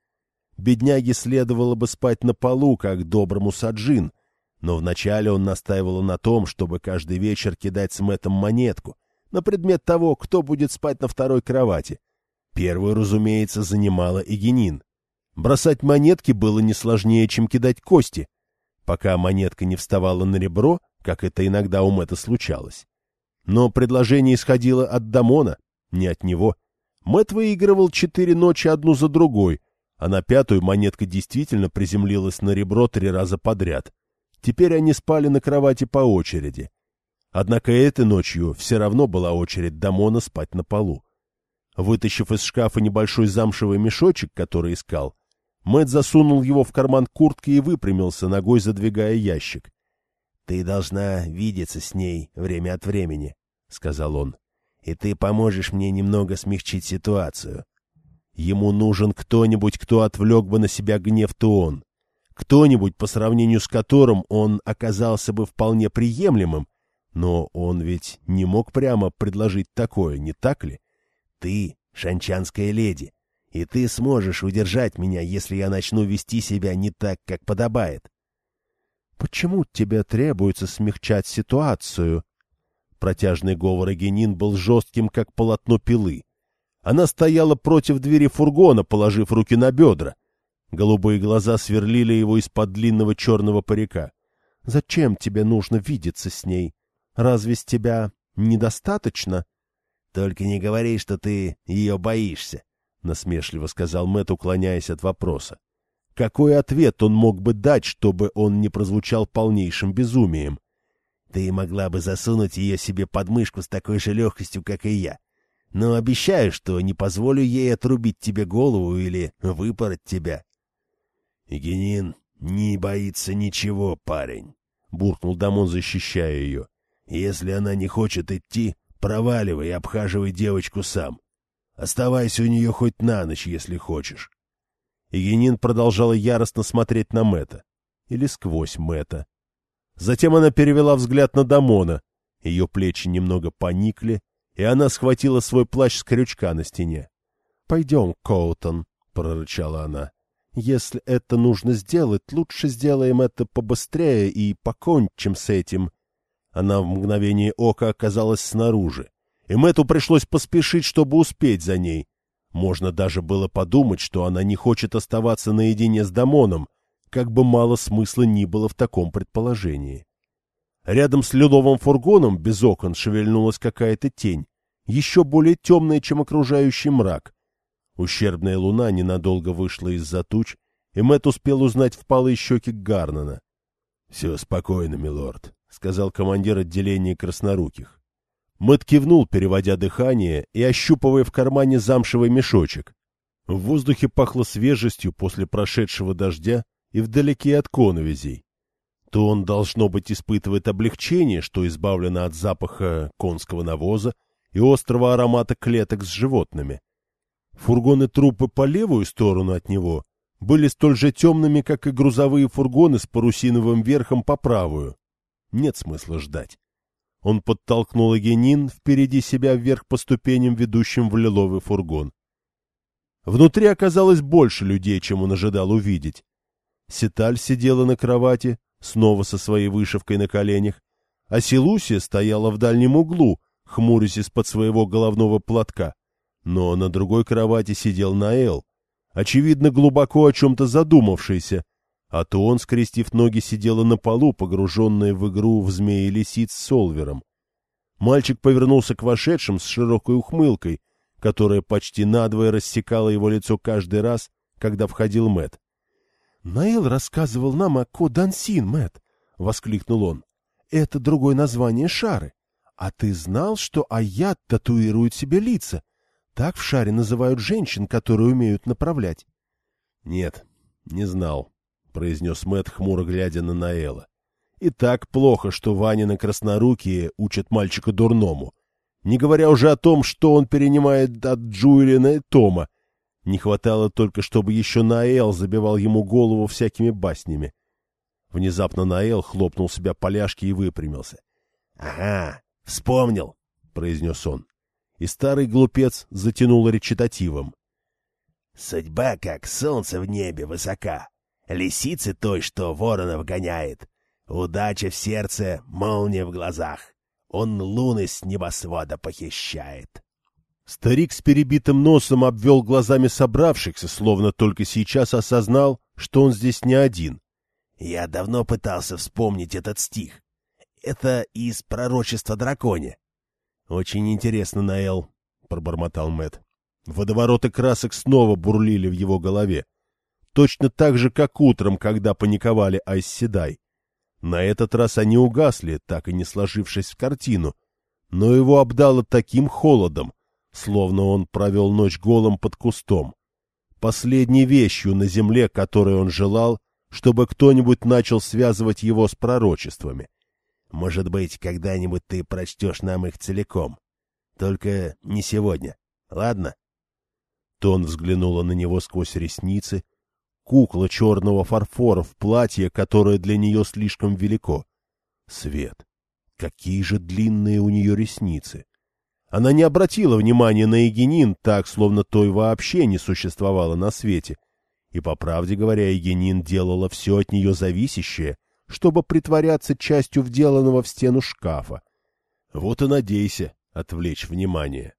Бедняге следовало бы спать на полу, как доброму саджин — но вначале он настаивал на том, чтобы каждый вечер кидать с Мэттом монетку на предмет того, кто будет спать на второй кровати. Первую, разумеется, занимала Игенин. Бросать монетки было не сложнее, чем кидать кости, пока монетка не вставала на ребро, как это иногда у Мэтта случалось. Но предложение исходило от Дамона, не от него. Мэтт выигрывал четыре ночи одну за другой, а на пятую монетка действительно приземлилась на ребро три раза подряд — Теперь они спали на кровати по очереди. Однако этой ночью все равно была очередь Дамона спать на полу. Вытащив из шкафа небольшой замшевый мешочек, который искал, Мэт засунул его в карман куртки и выпрямился, ногой задвигая ящик. — Ты должна видеться с ней время от времени, — сказал он, — и ты поможешь мне немного смягчить ситуацию. Ему нужен кто-нибудь, кто отвлек бы на себя гнев Туон кто-нибудь, по сравнению с которым он оказался бы вполне приемлемым, но он ведь не мог прямо предложить такое, не так ли? Ты — шанчанская леди, и ты сможешь удержать меня, если я начну вести себя не так, как подобает. — Почему тебе требуется смягчать ситуацию? Протяжный говор Агенин был жестким, как полотно пилы. Она стояла против двери фургона, положив руки на бедра. Голубые глаза сверлили его из-под длинного черного парика. — Зачем тебе нужно видеться с ней? Разве с тебя недостаточно? — Только не говори, что ты ее боишься, — насмешливо сказал Мэт, уклоняясь от вопроса. Какой ответ он мог бы дать, чтобы он не прозвучал полнейшим безумием? — Ты могла бы засунуть ее себе под мышку с такой же легкостью, как и я. Но обещаю, что не позволю ей отрубить тебе голову или выпороть тебя. Игенин не боится ничего, парень, — буркнул Дамон, защищая ее. — Если она не хочет идти, проваливай и обхаживай девочку сам. Оставайся у нее хоть на ночь, если хочешь. Игенин продолжала яростно смотреть на Мэта Или сквозь Мэта. Затем она перевела взгляд на Дамона. Ее плечи немного поникли, и она схватила свой плащ с крючка на стене. — Пойдем, Коутон, — прорычала она. Если это нужно сделать, лучше сделаем это побыстрее и покончим с этим. Она в мгновение ока оказалась снаружи, и Мэтту пришлось поспешить, чтобы успеть за ней. Можно даже было подумать, что она не хочет оставаться наедине с Дамоном, как бы мало смысла ни было в таком предположении. Рядом с ледовым фургоном без окон шевельнулась какая-то тень, еще более темная, чем окружающий мрак, Ущербная луна ненадолго вышла из-за туч, и Мэт успел узнать впалые щеки Гарнана. — Все спокойно, милорд, — сказал командир отделения красноруких. Мэт кивнул, переводя дыхание и ощупывая в кармане замшевый мешочек. В воздухе пахло свежестью после прошедшего дождя и вдалеке от коновизей. То он, должно быть, испытывает облегчение, что избавлено от запаха конского навоза и острого аромата клеток с животными. Фургоны трупы по левую сторону от него были столь же темными, как и грузовые фургоны с парусиновым верхом по правую. Нет смысла ждать. Он подтолкнул Агенин впереди себя вверх по ступеням, ведущим в лиловый фургон. Внутри оказалось больше людей, чем он ожидал увидеть. Ситаль сидела на кровати, снова со своей вышивкой на коленях, а Силусия стояла в дальнем углу, хмурясь из-под своего головного платка. Но на другой кровати сидел Наэл, очевидно, глубоко о чем-то задумавшийся, а то он, скрестив ноги, сидела на полу, погруженная в игру в змеи-лисиц с Олвером. Мальчик повернулся к вошедшим с широкой ухмылкой, которая почти надвое рассекала его лицо каждый раз, когда входил Мэт. Наил рассказывал нам о Кодансин, Мэт, воскликнул он. Это другое название шары. А ты знал, что аят татуирует себе лица? Так в шаре называют женщин, которые умеют направлять. Нет, не знал, — произнес Мэт, хмуро глядя на Наэла. «И так плохо, что Ванины краснорукие учат мальчика дурному. Не говоря уже о том, что он перенимает от Джуэлина и Тома. Не хватало только, чтобы еще Наэл забивал ему голову всякими баснями. Внезапно Наэл хлопнул себя поляшки и выпрямился. — Ага, вспомнил, — произнес он. И старый глупец затянул речитативом. — Судьба, как солнце в небе, высока лисицы той, что воронов гоняет. Удача в сердце, молния в глазах. Он луны с небосвода похищает. Старик с перебитым носом обвел глазами собравшихся, словно только сейчас осознал, что он здесь не один. Я давно пытался вспомнить этот стих. Это из пророчества драконе. Очень интересно, Наэл, пробормотал Мэт. Водовороты красок снова бурлили в его голове точно так же, как утром, когда паниковали Айсседай. На этот раз они угасли, так и не сложившись в картину, но его обдало таким холодом, словно он провел ночь голым под кустом. Последней вещью на земле, которой он желал, чтобы кто-нибудь начал связывать его с пророчествами. Может быть, когда-нибудь ты прочтешь нам их целиком. Только не сегодня, ладно? Тон взглянула на него сквозь ресницы, кукла черного фарфора в платье, которое для нее слишком велико. Свет. Какие же длинные у нее ресницы! Она не обратила внимания на Егенин, так, словно той вообще не существовало на свете. И, по правде говоря, Егенин делала все от нее зависящее, чтобы притворяться частью вделанного в стену шкафа. Вот и надейся отвлечь внимание.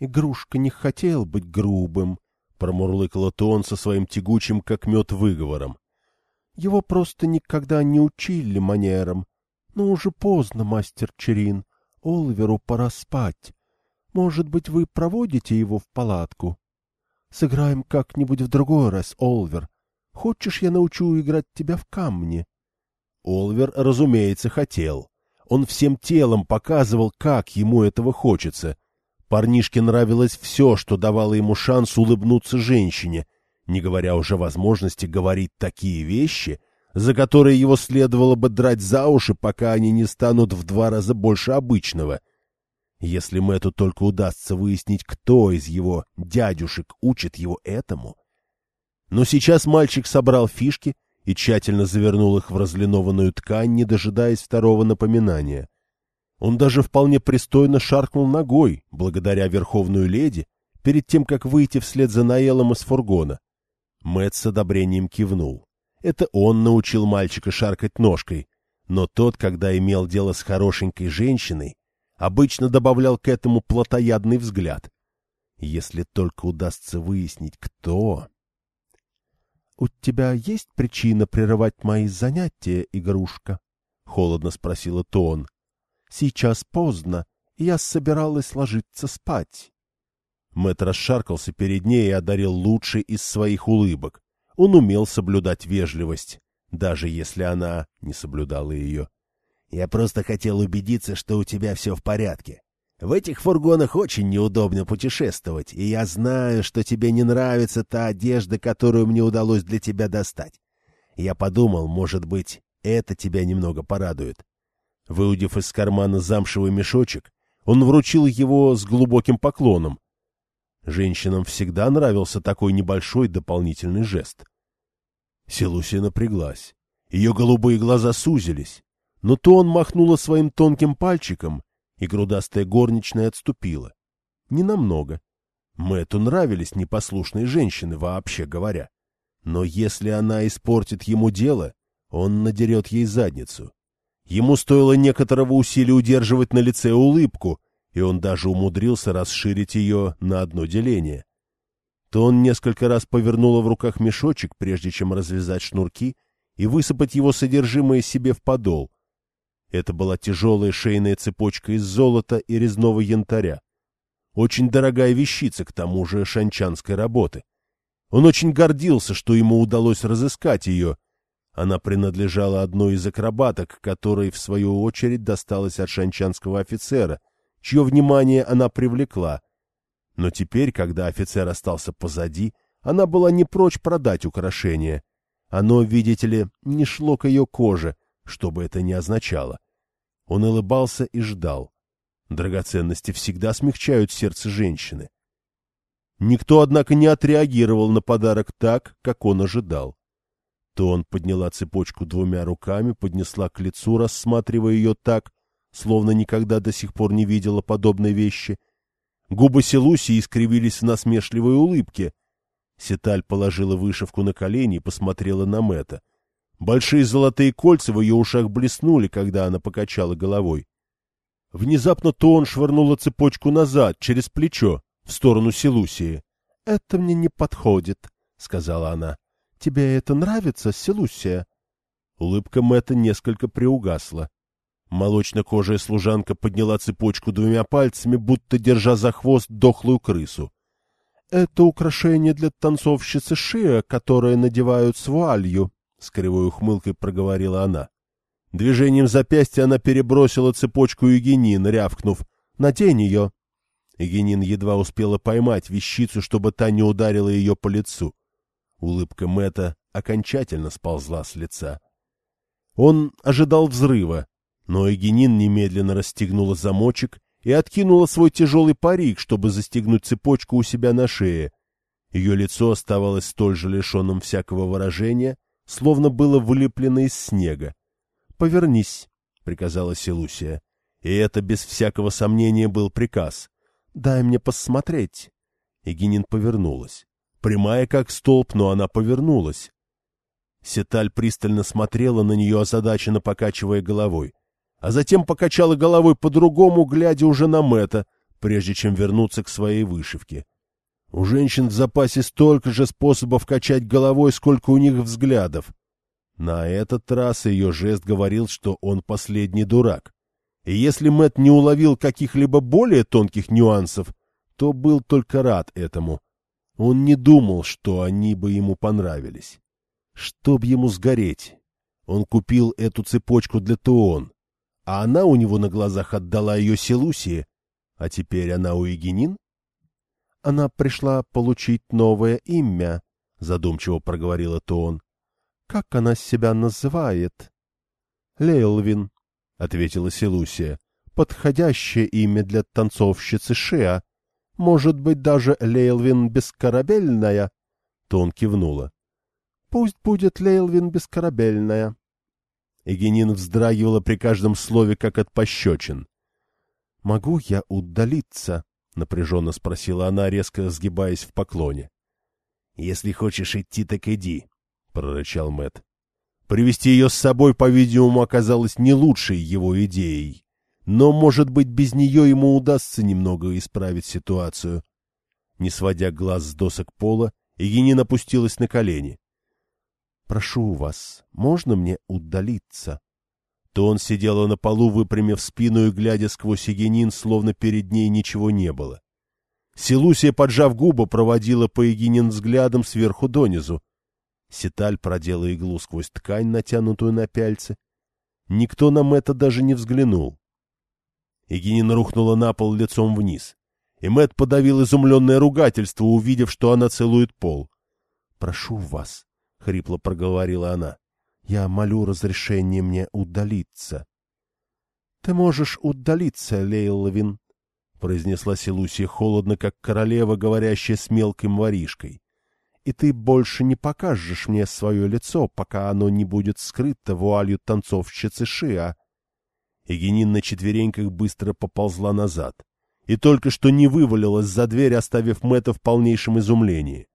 Игрушка не хотел быть грубым, промурлыкала Тон со своим тягучим, как мед, выговором. Его просто никогда не учили манерам. Но уже поздно, мастер Черин. Олверу пора спать. Может быть, вы проводите его в палатку? Сыграем как-нибудь в другой раз, Олвер. Хочешь, я научу играть тебя в камни? Олвер, разумеется, хотел. Он всем телом показывал, как ему этого хочется. Парнишке нравилось все, что давало ему шанс улыбнуться женщине, не говоря уже о возможности говорить такие вещи, за которые его следовало бы драть за уши, пока они не станут в два раза больше обычного. Если Мэтту только удастся выяснить, кто из его дядюшек учит его этому. Но сейчас мальчик собрал фишки и тщательно завернул их в разлинованную ткань, не дожидаясь второго напоминания. Он даже вполне пристойно шаркнул ногой, благодаря Верховную Леди, перед тем, как выйти вслед за Наэлом из фургона. Мэтт с одобрением кивнул. Это он научил мальчика шаркать ножкой, но тот, когда имел дело с хорошенькой женщиной, обычно добавлял к этому плотоядный взгляд. Если только удастся выяснить, кто... — У тебя есть причина прерывать мои занятия, игрушка? — холодно спросила Тон. Сейчас поздно, и я собиралась ложиться спать. Мэтт расшаркался перед ней и одарил лучший из своих улыбок. Он умел соблюдать вежливость, даже если она не соблюдала ее. — Я просто хотел убедиться, что у тебя все в порядке. В этих фургонах очень неудобно путешествовать, и я знаю, что тебе не нравится та одежда, которую мне удалось для тебя достать. Я подумал, может быть, это тебя немного порадует. Выудив из кармана замшевый мешочек, он вручил его с глубоким поклоном. Женщинам всегда нравился такой небольшой дополнительный жест. Селусия напряглась. Ее голубые глаза сузились. Но то он махнула своим тонким пальчиком, и грудастая горничная отступила. Ненамного. Мэтту нравились непослушные женщины, вообще говоря. Но если она испортит ему дело, он надерет ей задницу. Ему стоило некоторого усилия удерживать на лице улыбку, и он даже умудрился расширить ее на одно деление. То он несколько раз повернула в руках мешочек, прежде чем развязать шнурки и высыпать его содержимое себе в подол. Это была тяжелая шейная цепочка из золота и резного янтаря. Очень дорогая вещица, к тому же шанчанской работы. Он очень гордился, что ему удалось разыскать ее. Она принадлежала одной из акробаток, которой, в свою очередь, досталась от шанчанского офицера, чье внимание она привлекла. Но теперь, когда офицер остался позади, она была не прочь продать украшение. Оно, видите ли, не шло к ее коже, что бы это ни означало. Он улыбался и ждал. Драгоценности всегда смягчают сердце женщины. Никто, однако, не отреагировал на подарок так, как он ожидал. То он подняла цепочку двумя руками, поднесла к лицу, рассматривая ее так, словно никогда до сих пор не видела подобной вещи. Губы Селуси искривились в насмешливой улыбке. Сеталь положила вышивку на колени и посмотрела на Мэта. Большие золотые кольца в ее ушах блеснули, когда она покачала головой. Внезапно Тон швырнула цепочку назад, через плечо, в сторону Селусии. — Это мне не подходит, — сказала она. — Тебе это нравится, Селусия? Улыбка Мэтта несколько приугасла. Молочно-кожая служанка подняла цепочку двумя пальцами, будто держа за хвост дохлую крысу. — Это украшение для танцовщицы Шия, которое надевают с вуалью, с кривой ухмылкой проговорила она. Движением запястья она перебросила цепочку Евгенин, рявкнув «Надень ее!». Евгенин едва успела поймать вещицу, чтобы та не ударила ее по лицу. Улыбка Мэта окончательно сползла с лица. Он ожидал взрыва, но Егенин немедленно расстегнула замочек и откинула свой тяжелый парик, чтобы застегнуть цепочку у себя на шее. Ее лицо оставалось столь же лишенным всякого выражения, словно было вылеплено из снега. «Повернись», — приказала Селусия. И это без всякого сомнения был приказ. «Дай мне посмотреть». Егинин повернулась. Прямая как столб, но она повернулась. Сеталь пристально смотрела на нее, озадаченно покачивая головой. А затем покачала головой по-другому, глядя уже на Мэта, прежде чем вернуться к своей вышивке. У женщин в запасе столько же способов качать головой, сколько у них взглядов. На этот раз ее жест говорил, что он последний дурак. И если Мэт не уловил каких-либо более тонких нюансов, то был только рад этому. Он не думал, что они бы ему понравились. Чтоб ему сгореть. Он купил эту цепочку для Туон, а она у него на глазах отдала ее Селусии, а теперь она у Егенин? Она пришла получить новое имя, — задумчиво проговорила Тон. — Как она себя называет? — Лейлвин, — ответила Селусия. — Подходящее имя для танцовщицы Шиа. Может быть, даже Лейлвин Бескорабельная? Тон кивнула. — Пусть будет Лейлвин Бескорабельная. Егенин вздрагивала при каждом слове, как от пощечин. — Могу я удалиться? — напряженно спросила она, резко сгибаясь в поклоне. — Если хочешь идти, так иди, — прорычал Мэт. Привести ее с собой, по-видимому, оказалось не лучшей его идеей. Но, может быть, без нее ему удастся немного исправить ситуацию. Не сводя глаз с досок пола, Егенин опустилась на колени. — Прошу вас, можно мне удалиться? то он сидела на полу, выпрямив спину и глядя сквозь Егенин, словно перед ней ничего не было. Селусия, поджав губы, проводила по Егенин взглядом сверху донизу. Сеталь продела иглу сквозь ткань, натянутую на пяльце. Никто нам это даже не взглянул. Егинин рухнула на пол лицом вниз. И Мэт подавил изумленное ругательство, увидев, что она целует пол. — Прошу вас, — хрипло проговорила она, — я молю разрешения мне удалиться. — Ты можешь удалиться, Лейловин, — произнесла Селусия холодно, как королева, говорящая с мелким воришкой. — И ты больше не покажешь мне свое лицо, пока оно не будет скрыто вуалью танцовщицы Шиа. Егенин на четвереньках быстро поползла назад и только что не вывалилась за дверь, оставив Мэтта в полнейшем изумлении.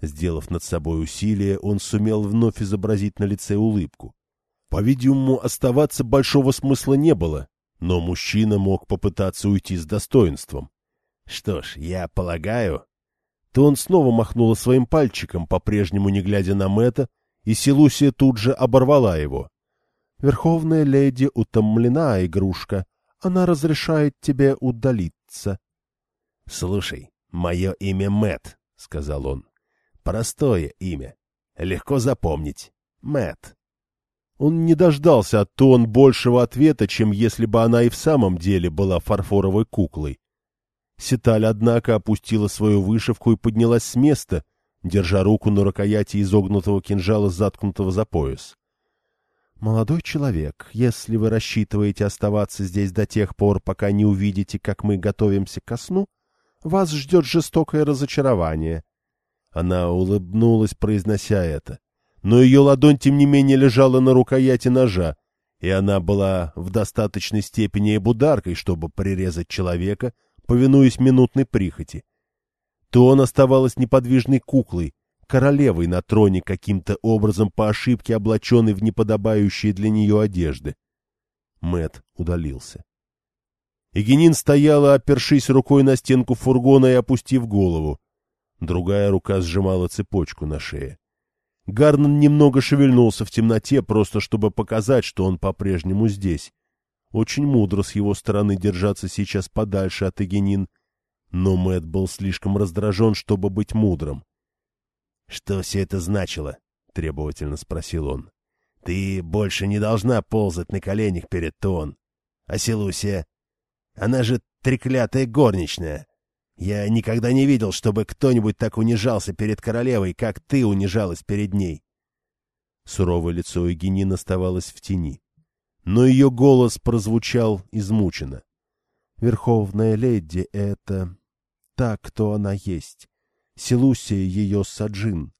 Сделав над собой усилие, он сумел вновь изобразить на лице улыбку. По-видимому, оставаться большого смысла не было, но мужчина мог попытаться уйти с достоинством. Что ж, я полагаю... То он снова махнула своим пальчиком, по-прежнему не глядя на Мэтта, и Селусия тут же оборвала его. — Верховная леди утомлена, игрушка. Она разрешает тебе удалиться. — Слушай, мое имя Мэт, сказал он. — Простое имя. Легко запомнить. Мэт. Он не дождался от Тон большего ответа, чем если бы она и в самом деле была фарфоровой куклой. Ситаль, однако, опустила свою вышивку и поднялась с места, держа руку на рукояти изогнутого кинжала, заткнутого за пояс. «Молодой человек, если вы рассчитываете оставаться здесь до тех пор, пока не увидите, как мы готовимся ко сну, вас ждет жестокое разочарование». Она улыбнулась, произнося это. Но ее ладонь, тем не менее, лежала на рукояти ножа, и она была в достаточной степени эбударкой, чтобы прирезать человека, повинуясь минутной прихоти. То он оставалась неподвижной куклой, королевой на троне каким-то образом по ошибке облаченной в неподобающие для нее одежды. Мэт удалился. Егенин стояла, опершись рукой на стенку фургона и опустив голову. Другая рука сжимала цепочку на шее. Гарнан немного шевельнулся в темноте, просто чтобы показать, что он по-прежнему здесь. Очень мудро с его стороны держаться сейчас подальше от Эгенин, но Мэт был слишком раздражен, чтобы быть мудрым. — Что все это значило? — требовательно спросил он. — Ты больше не должна ползать на коленях перед Тон. А Селусия? Она же треклятая горничная. Я никогда не видел, чтобы кто-нибудь так унижался перед королевой, как ты унижалась перед ней. Суровое лицо Егенин оставалось в тени. Но ее голос прозвучал измученно. — Верховная леди — это та, кто она есть. Селусия ее саджин.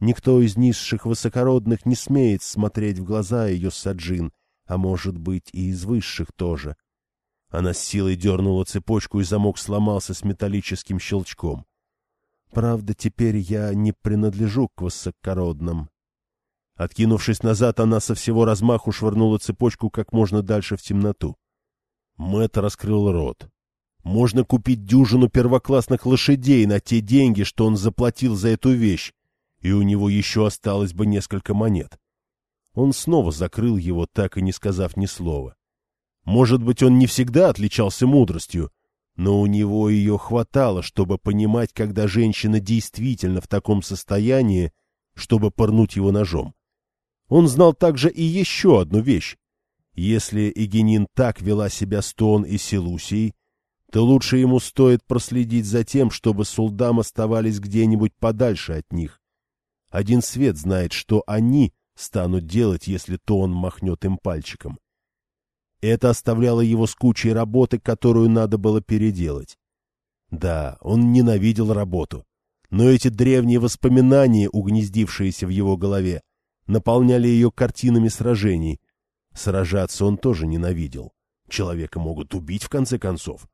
Никто из низших высокородных не смеет смотреть в глаза ее саджин, а может быть и из высших тоже. Она с силой дернула цепочку, и замок сломался с металлическим щелчком. Правда, теперь я не принадлежу к высокородным. Откинувшись назад, она со всего размаху швырнула цепочку как можно дальше в темноту. Мэтт раскрыл рот. Можно купить дюжину первоклассных лошадей на те деньги, что он заплатил за эту вещь, и у него еще осталось бы несколько монет. Он снова закрыл его, так и не сказав ни слова. Может быть, он не всегда отличался мудростью, но у него ее хватало, чтобы понимать, когда женщина действительно в таком состоянии, чтобы порнуть его ножом. Он знал также и еще одну вещь. Если Эгенин так вела себя с Тон и Селусией, то лучше ему стоит проследить за тем, чтобы Сулдам оставались где-нибудь подальше от них. Один свет знает, что они станут делать, если то он махнет им пальчиком. Это оставляло его с кучей работы, которую надо было переделать. Да, он ненавидел работу, но эти древние воспоминания, угнездившиеся в его голове, наполняли ее картинами сражений. Сражаться он тоже ненавидел. Человека могут убить, в конце концов.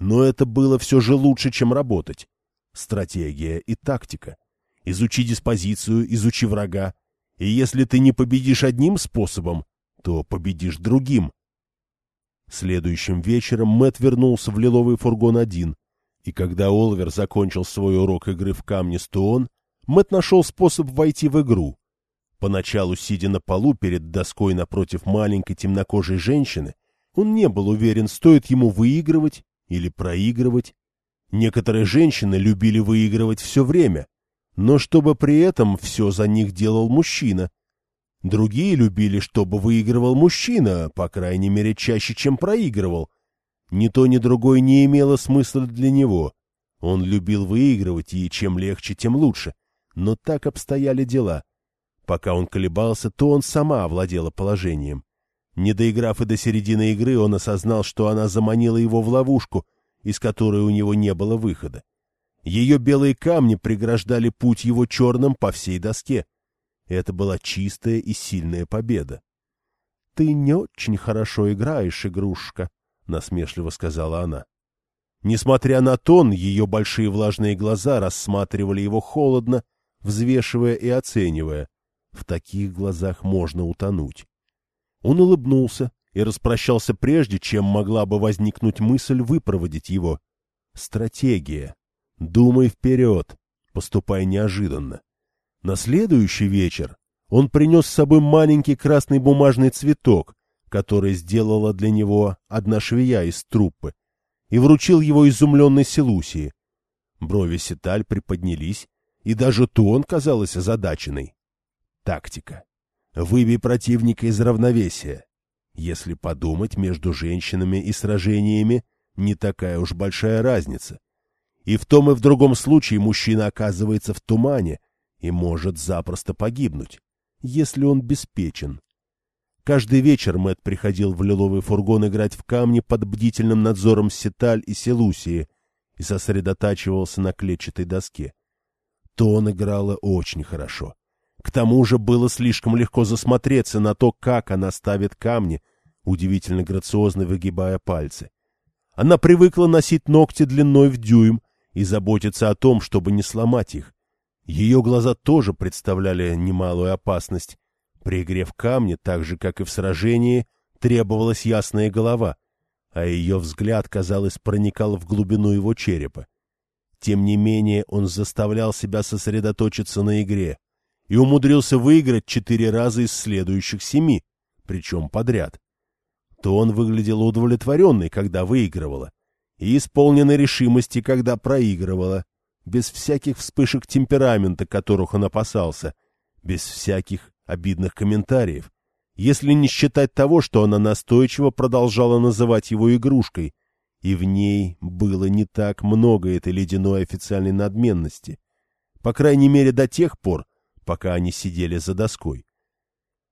Но это было все же лучше, чем работать. Стратегия и тактика. Изучи диспозицию, изучи врага. И если ты не победишь одним способом, то победишь другим. Следующим вечером Мэт вернулся в лиловый фургон один, и когда Олвер закончил свой урок игры в камне Стоон, Мэт нашел способ войти в игру. Поначалу, сидя на полу перед доской напротив маленькой темнокожей женщины, он не был уверен, стоит ему выигрывать или проигрывать. Некоторые женщины любили выигрывать все время, но чтобы при этом все за них делал мужчина. Другие любили, чтобы выигрывал мужчина, по крайней мере, чаще, чем проигрывал, Ни то, ни другое не имело смысла для него. Он любил выигрывать, и чем легче, тем лучше. Но так обстояли дела. Пока он колебался, то он сама овладела положением. Не доиграв и до середины игры, он осознал, что она заманила его в ловушку, из которой у него не было выхода. Ее белые камни преграждали путь его черным по всей доске. Это была чистая и сильная победа. — Ты не очень хорошо играешь, игрушка, — насмешливо сказала она. Несмотря на тон, ее большие влажные глаза рассматривали его холодно, взвешивая и оценивая. В таких глазах можно утонуть. Он улыбнулся и распрощался прежде, чем могла бы возникнуть мысль выпроводить его. Стратегия. Думай вперед, поступай неожиданно. На следующий вечер он принес с собой маленький красный бумажный цветок, который сделала для него одна швея из труппы, и вручил его изумленной Селусии. Брови Ситаль приподнялись, и даже тон казалась озадаченной. Тактика. Выбей противника из равновесия. Если подумать, между женщинами и сражениями не такая уж большая разница. И в том и в другом случае мужчина оказывается в тумане и может запросто погибнуть, если он беспечен. Каждый вечер Мэт приходил в лиловый фургон играть в камни под бдительным надзором Сеталь и Селусии и сосредотачивался на клетчатой доске. То он играла очень хорошо. К тому же было слишком легко засмотреться на то, как она ставит камни, удивительно грациозно выгибая пальцы. Она привыкла носить ногти длиной в дюйм, и заботиться о том, чтобы не сломать их. Ее глаза тоже представляли немалую опасность. При игре в камне, так же, как и в сражении, требовалась ясная голова, а ее взгляд, казалось, проникал в глубину его черепа. Тем не менее, он заставлял себя сосредоточиться на игре и умудрился выиграть четыре раза из следующих семи, причем подряд. То он выглядел удовлетворенный, когда выигрывала, и исполненной решимости, когда проигрывала, без всяких вспышек темперамента, которых он опасался, без всяких обидных комментариев, если не считать того, что она настойчиво продолжала называть его игрушкой, и в ней было не так много этой ледяной официальной надменности, по крайней мере до тех пор, пока они сидели за доской.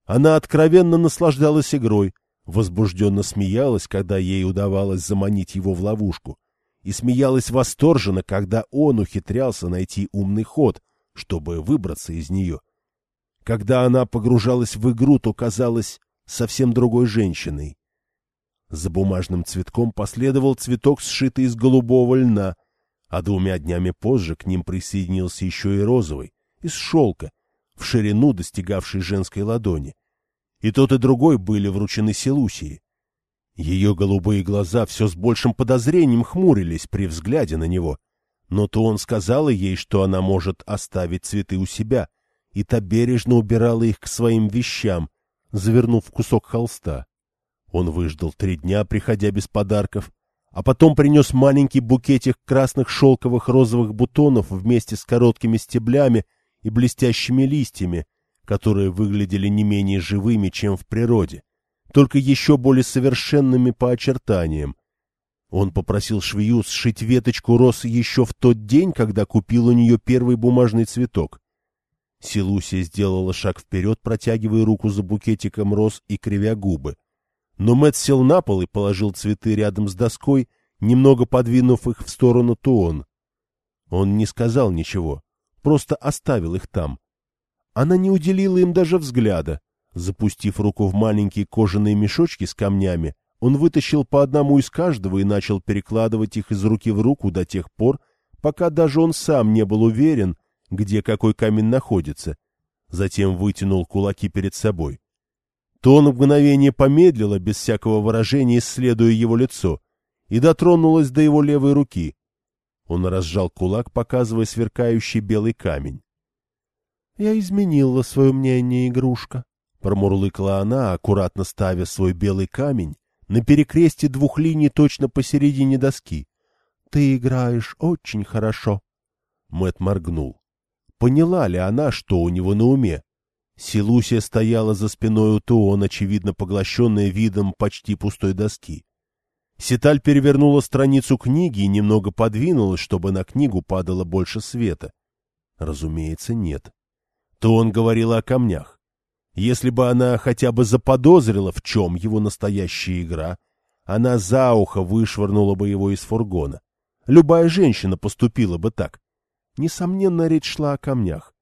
Она откровенно наслаждалась игрой, возбужденно смеялась, когда ей удавалось заманить его в ловушку, и смеялась восторженно, когда он ухитрялся найти умный ход, чтобы выбраться из нее. Когда она погружалась в игру, то казалась совсем другой женщиной. За бумажным цветком последовал цветок, сшитый из голубого льна, а двумя днями позже к ним присоединился еще и розовый, из шелка, в ширину достигавшей женской ладони и тот и другой были вручены Селусии. Ее голубые глаза все с большим подозрением хмурились при взгляде на него, но то он сказал ей, что она может оставить цветы у себя, и та бережно убирала их к своим вещам, завернув в кусок холста. Он выждал три дня, приходя без подарков, а потом принес маленький букетик красных шелковых розовых бутонов вместе с короткими стеблями и блестящими листьями, которые выглядели не менее живыми, чем в природе, только еще более совершенными по очертаниям. Он попросил швею сшить веточку роз еще в тот день, когда купил у нее первый бумажный цветок. Силусия сделала шаг вперед, протягивая руку за букетиком роз и кривя губы. Но Мэтт сел на пол и положил цветы рядом с доской, немного подвинув их в сторону Туон. Он не сказал ничего, просто оставил их там. Она не уделила им даже взгляда. Запустив руку в маленькие кожаные мешочки с камнями, он вытащил по одному из каждого и начал перекладывать их из руки в руку до тех пор, пока даже он сам не был уверен, где какой камень находится. Затем вытянул кулаки перед собой. То он мгновение помедлила, без всякого выражения, исследуя его лицо, и дотронулась до его левой руки. Он разжал кулак, показывая сверкающий белый камень. «Я изменила свое мнение, игрушка», — промурлыкала она, аккуратно ставя свой белый камень на перекресте двух линий точно посередине доски. «Ты играешь очень хорошо». Мэт моргнул. Поняла ли она, что у него на уме? Силусия стояла за спиной у Туон, очевидно поглощенная видом почти пустой доски. Ситаль перевернула страницу книги и немного подвинулась, чтобы на книгу падало больше света. Разумеется, нет. То он говорил о камнях. Если бы она хотя бы заподозрила, в чем его настоящая игра, она за ухо вышвырнула бы его из фургона. Любая женщина поступила бы так. Несомненно, речь шла о камнях.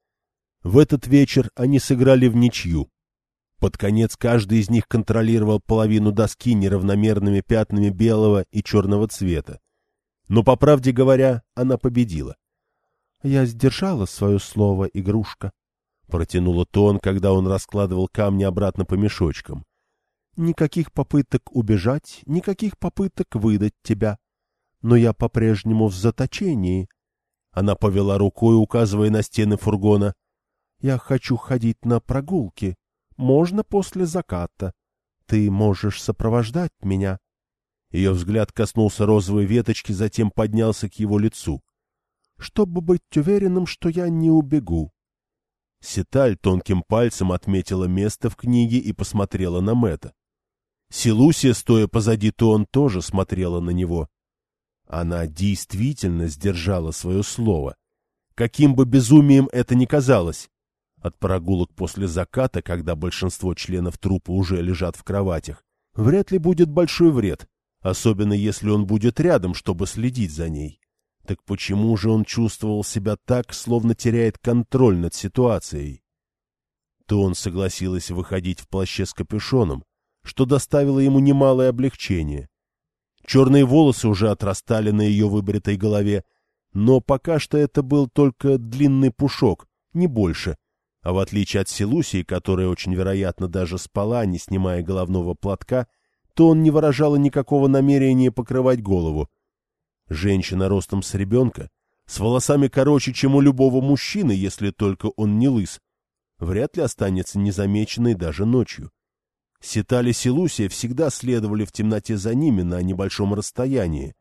В этот вечер они сыграли в ничью. Под конец каждый из них контролировал половину доски неравномерными пятнами белого и черного цвета. Но, по правде говоря, она победила. — Я сдержала свое слово, игрушка, — протянула Тон, когда он раскладывал камни обратно по мешочкам. — Никаких попыток убежать, никаких попыток выдать тебя. Но я по-прежнему в заточении. Она повела рукой, указывая на стены фургона. — Я хочу ходить на прогулки. Можно после заката. Ты можешь сопровождать меня. Ее взгляд коснулся розовой веточки, затем поднялся к его лицу. — Чтобы быть уверенным, что я не убегу. Ситаль тонким пальцем отметила место в книге и посмотрела на Мэтта. Силусия, стоя позади Тон, тоже смотрела на него. Она действительно сдержала свое слово. Каким бы безумием это ни казалось. От прогулок после заката, когда большинство членов трупа уже лежат в кроватях, вряд ли будет большой вред, особенно если он будет рядом, чтобы следить за ней. Так почему же он чувствовал себя так, словно теряет контроль над ситуацией? То он согласилась выходить в плаще с капюшоном, что доставило ему немалое облегчение. Черные волосы уже отрастали на ее выбритой голове, но пока что это был только длинный пушок, не больше, а в отличие от Селусии, которая очень вероятно даже спала, не снимая головного платка, то он не выражала никакого намерения покрывать голову. Женщина ростом с ребенка, с волосами короче, чем у любого мужчины, если только он не лыс, вряд ли останется незамеченной даже ночью. Ситали Селусия всегда следовали в темноте за ними на небольшом расстоянии.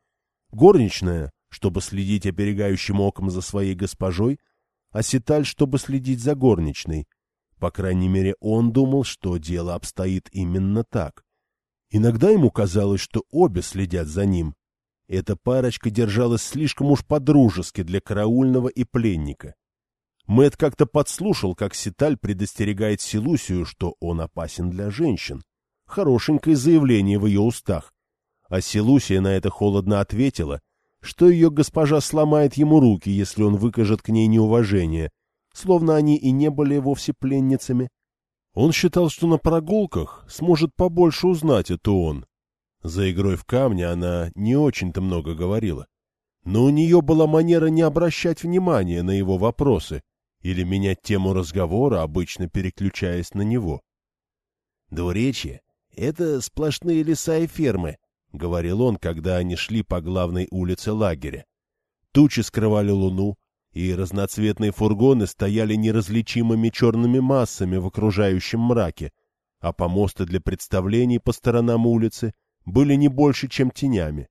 Горничная, чтобы следить оберегающим оком за своей госпожой, а Ситаль, чтобы следить за горничной. По крайней мере, он думал, что дело обстоит именно так. Иногда ему казалось, что обе следят за ним. Эта парочка держалась слишком уж подружески для караульного и пленника. Мэт как-то подслушал, как Ситаль предостерегает Силусию, что он опасен для женщин. Хорошенькое заявление в ее устах. А Силусия на это холодно ответила, что ее госпожа сломает ему руки, если он выкажет к ней неуважение, словно они и не были вовсе пленницами. Он считал, что на прогулках сможет побольше узнать эту он. За игрой в камни она не очень-то много говорила. Но у нее была манера не обращать внимания на его вопросы или менять тему разговора, обычно переключаясь на него. Двуречье — это сплошные леса и фермы, — говорил он, когда они шли по главной улице лагеря. Тучи скрывали луну, и разноцветные фургоны стояли неразличимыми черными массами в окружающем мраке, а помосты для представлений по сторонам улицы были не больше, чем тенями.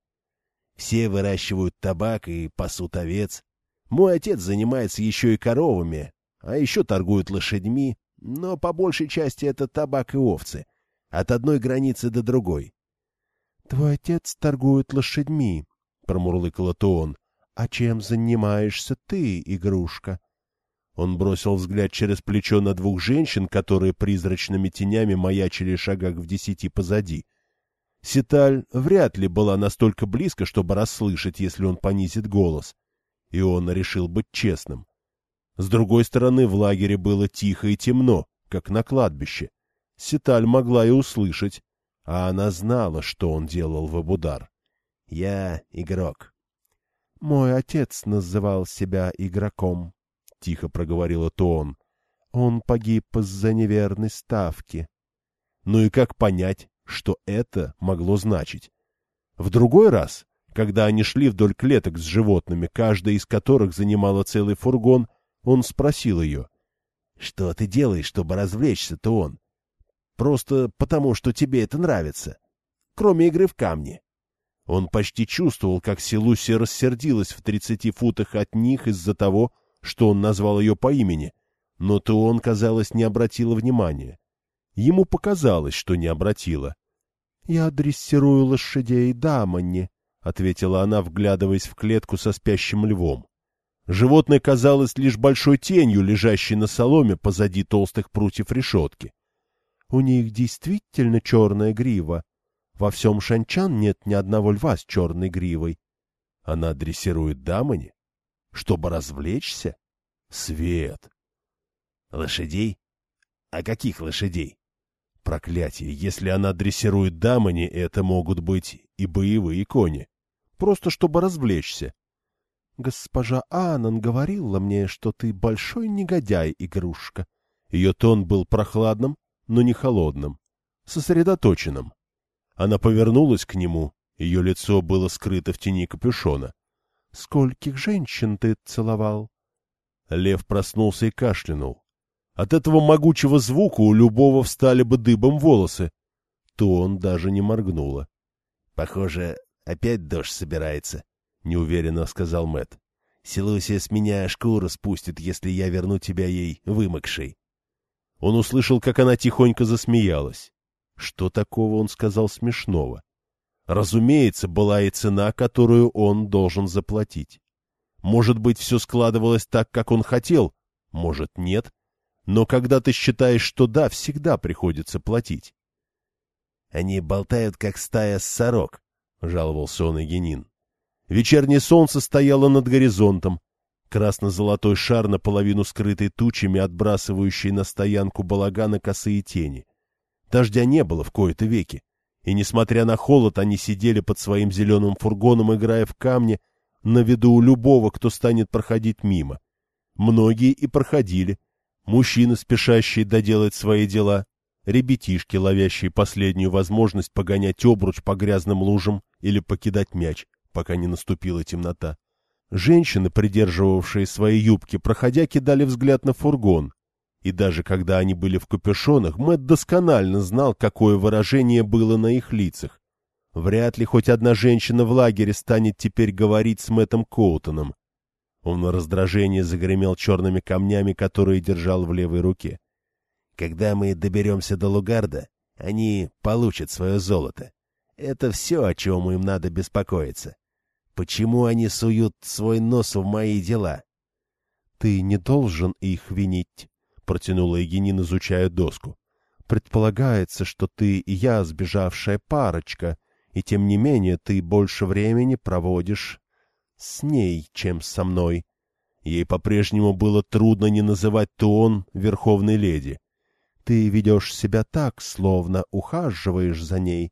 Все выращивают табак и пасут овец. Мой отец занимается еще и коровами, а еще торгуют лошадьми, но по большей части это табак и овцы, от одной границы до другой. — Твой отец торгует лошадьми, — промурлыкала Туон. — А чем занимаешься ты, игрушка? Он бросил взгляд через плечо на двух женщин, которые призрачными тенями маячили шагах в десяти позади. Ситаль вряд ли была настолько близко, чтобы расслышать, если он понизит голос. И он решил быть честным. С другой стороны, в лагере было тихо и темно, как на кладбище. Ситаль могла и услышать, а она знала, что он делал в Абудар. — Я игрок. — Мой отец называл себя игроком, — тихо проговорила Туон. — Он погиб из-за неверной ставки. Ну и как понять, что это могло значить? В другой раз, когда они шли вдоль клеток с животными, каждая из которых занимала целый фургон, он спросил ее. — Что ты делаешь, чтобы развлечься, Туон? Просто потому, что тебе это нравится. Кроме игры в камни. Он почти чувствовал, как Силусия рассердилась в тридцати футах от них из-за того, что он назвал ее по имени, но то он, казалось, не обратила внимания. Ему показалось, что не обратила. — Я дрессирую лошадей Даманни, — ответила она, вглядываясь в клетку со спящим львом. Животное казалось лишь большой тенью, лежащей на соломе позади толстых прутьев решетки. У них действительно черная грива. Во всем Шанчан нет ни одного льва с черной гривой. Она дрессирует Дамани? Чтобы развлечься? Свет! Лошадей? А каких лошадей? Проклятие, если она дрессирует Дамани, это могут быть и боевые кони. Просто чтобы развлечься. Госпожа Анан говорила мне, что ты большой негодяй, игрушка. Ее тон был прохладным, но не холодным, сосредоточенным. Она повернулась к нему, ее лицо было скрыто в тени капюшона. — Скольких женщин ты целовал? Лев проснулся и кашлянул. От этого могучего звука у любого встали бы дыбом волосы. То он даже не моргнула. — Похоже, опять дождь собирается, — неуверенно сказал Мэт. Силусия с меня шкуру спустит, если я верну тебя ей вымокшей. Он услышал, как она тихонько засмеялась. Что такого он сказал смешного? Разумеется, была и цена, которую он должен заплатить. Может быть, все складывалось так, как он хотел, может, нет. Но когда ты считаешь, что да, всегда приходится платить. — Они болтают, как стая сорок, — жаловался он Егенин. Вечернее солнце стояло над горизонтом. Красно-золотой шар, наполовину скрытый тучами, отбрасывающий на стоянку балагана косые тени. Дождя не было в кои-то веки. И, несмотря на холод, они сидели под своим зеленым фургоном, играя в камни, на виду у любого, кто станет проходить мимо. Многие и проходили. Мужчины, спешащие доделать свои дела, ребятишки, ловящие последнюю возможность погонять обруч по грязным лужам или покидать мяч пока не наступила темнота. Женщины, придерживавшие свои юбки, проходя, кидали взгляд на фургон. И даже когда они были в капюшонах, Мэтт досконально знал, какое выражение было на их лицах. Вряд ли хоть одна женщина в лагере станет теперь говорить с Мэттом Коутоном. Он на раздражение загремел черными камнями, которые держал в левой руке. «Когда мы доберемся до Лугарда, они получат свое золото. Это все, о чем им надо беспокоиться. Почему они суют свой нос в мои дела? — Ты не должен их винить, — протянула Егенин, изучая доску. — Предполагается, что ты и я сбежавшая парочка, и тем не менее ты больше времени проводишь с ней, чем со мной. Ей по-прежнему было трудно не называть Туон верховной леди. Ты ведешь себя так, словно ухаживаешь за ней.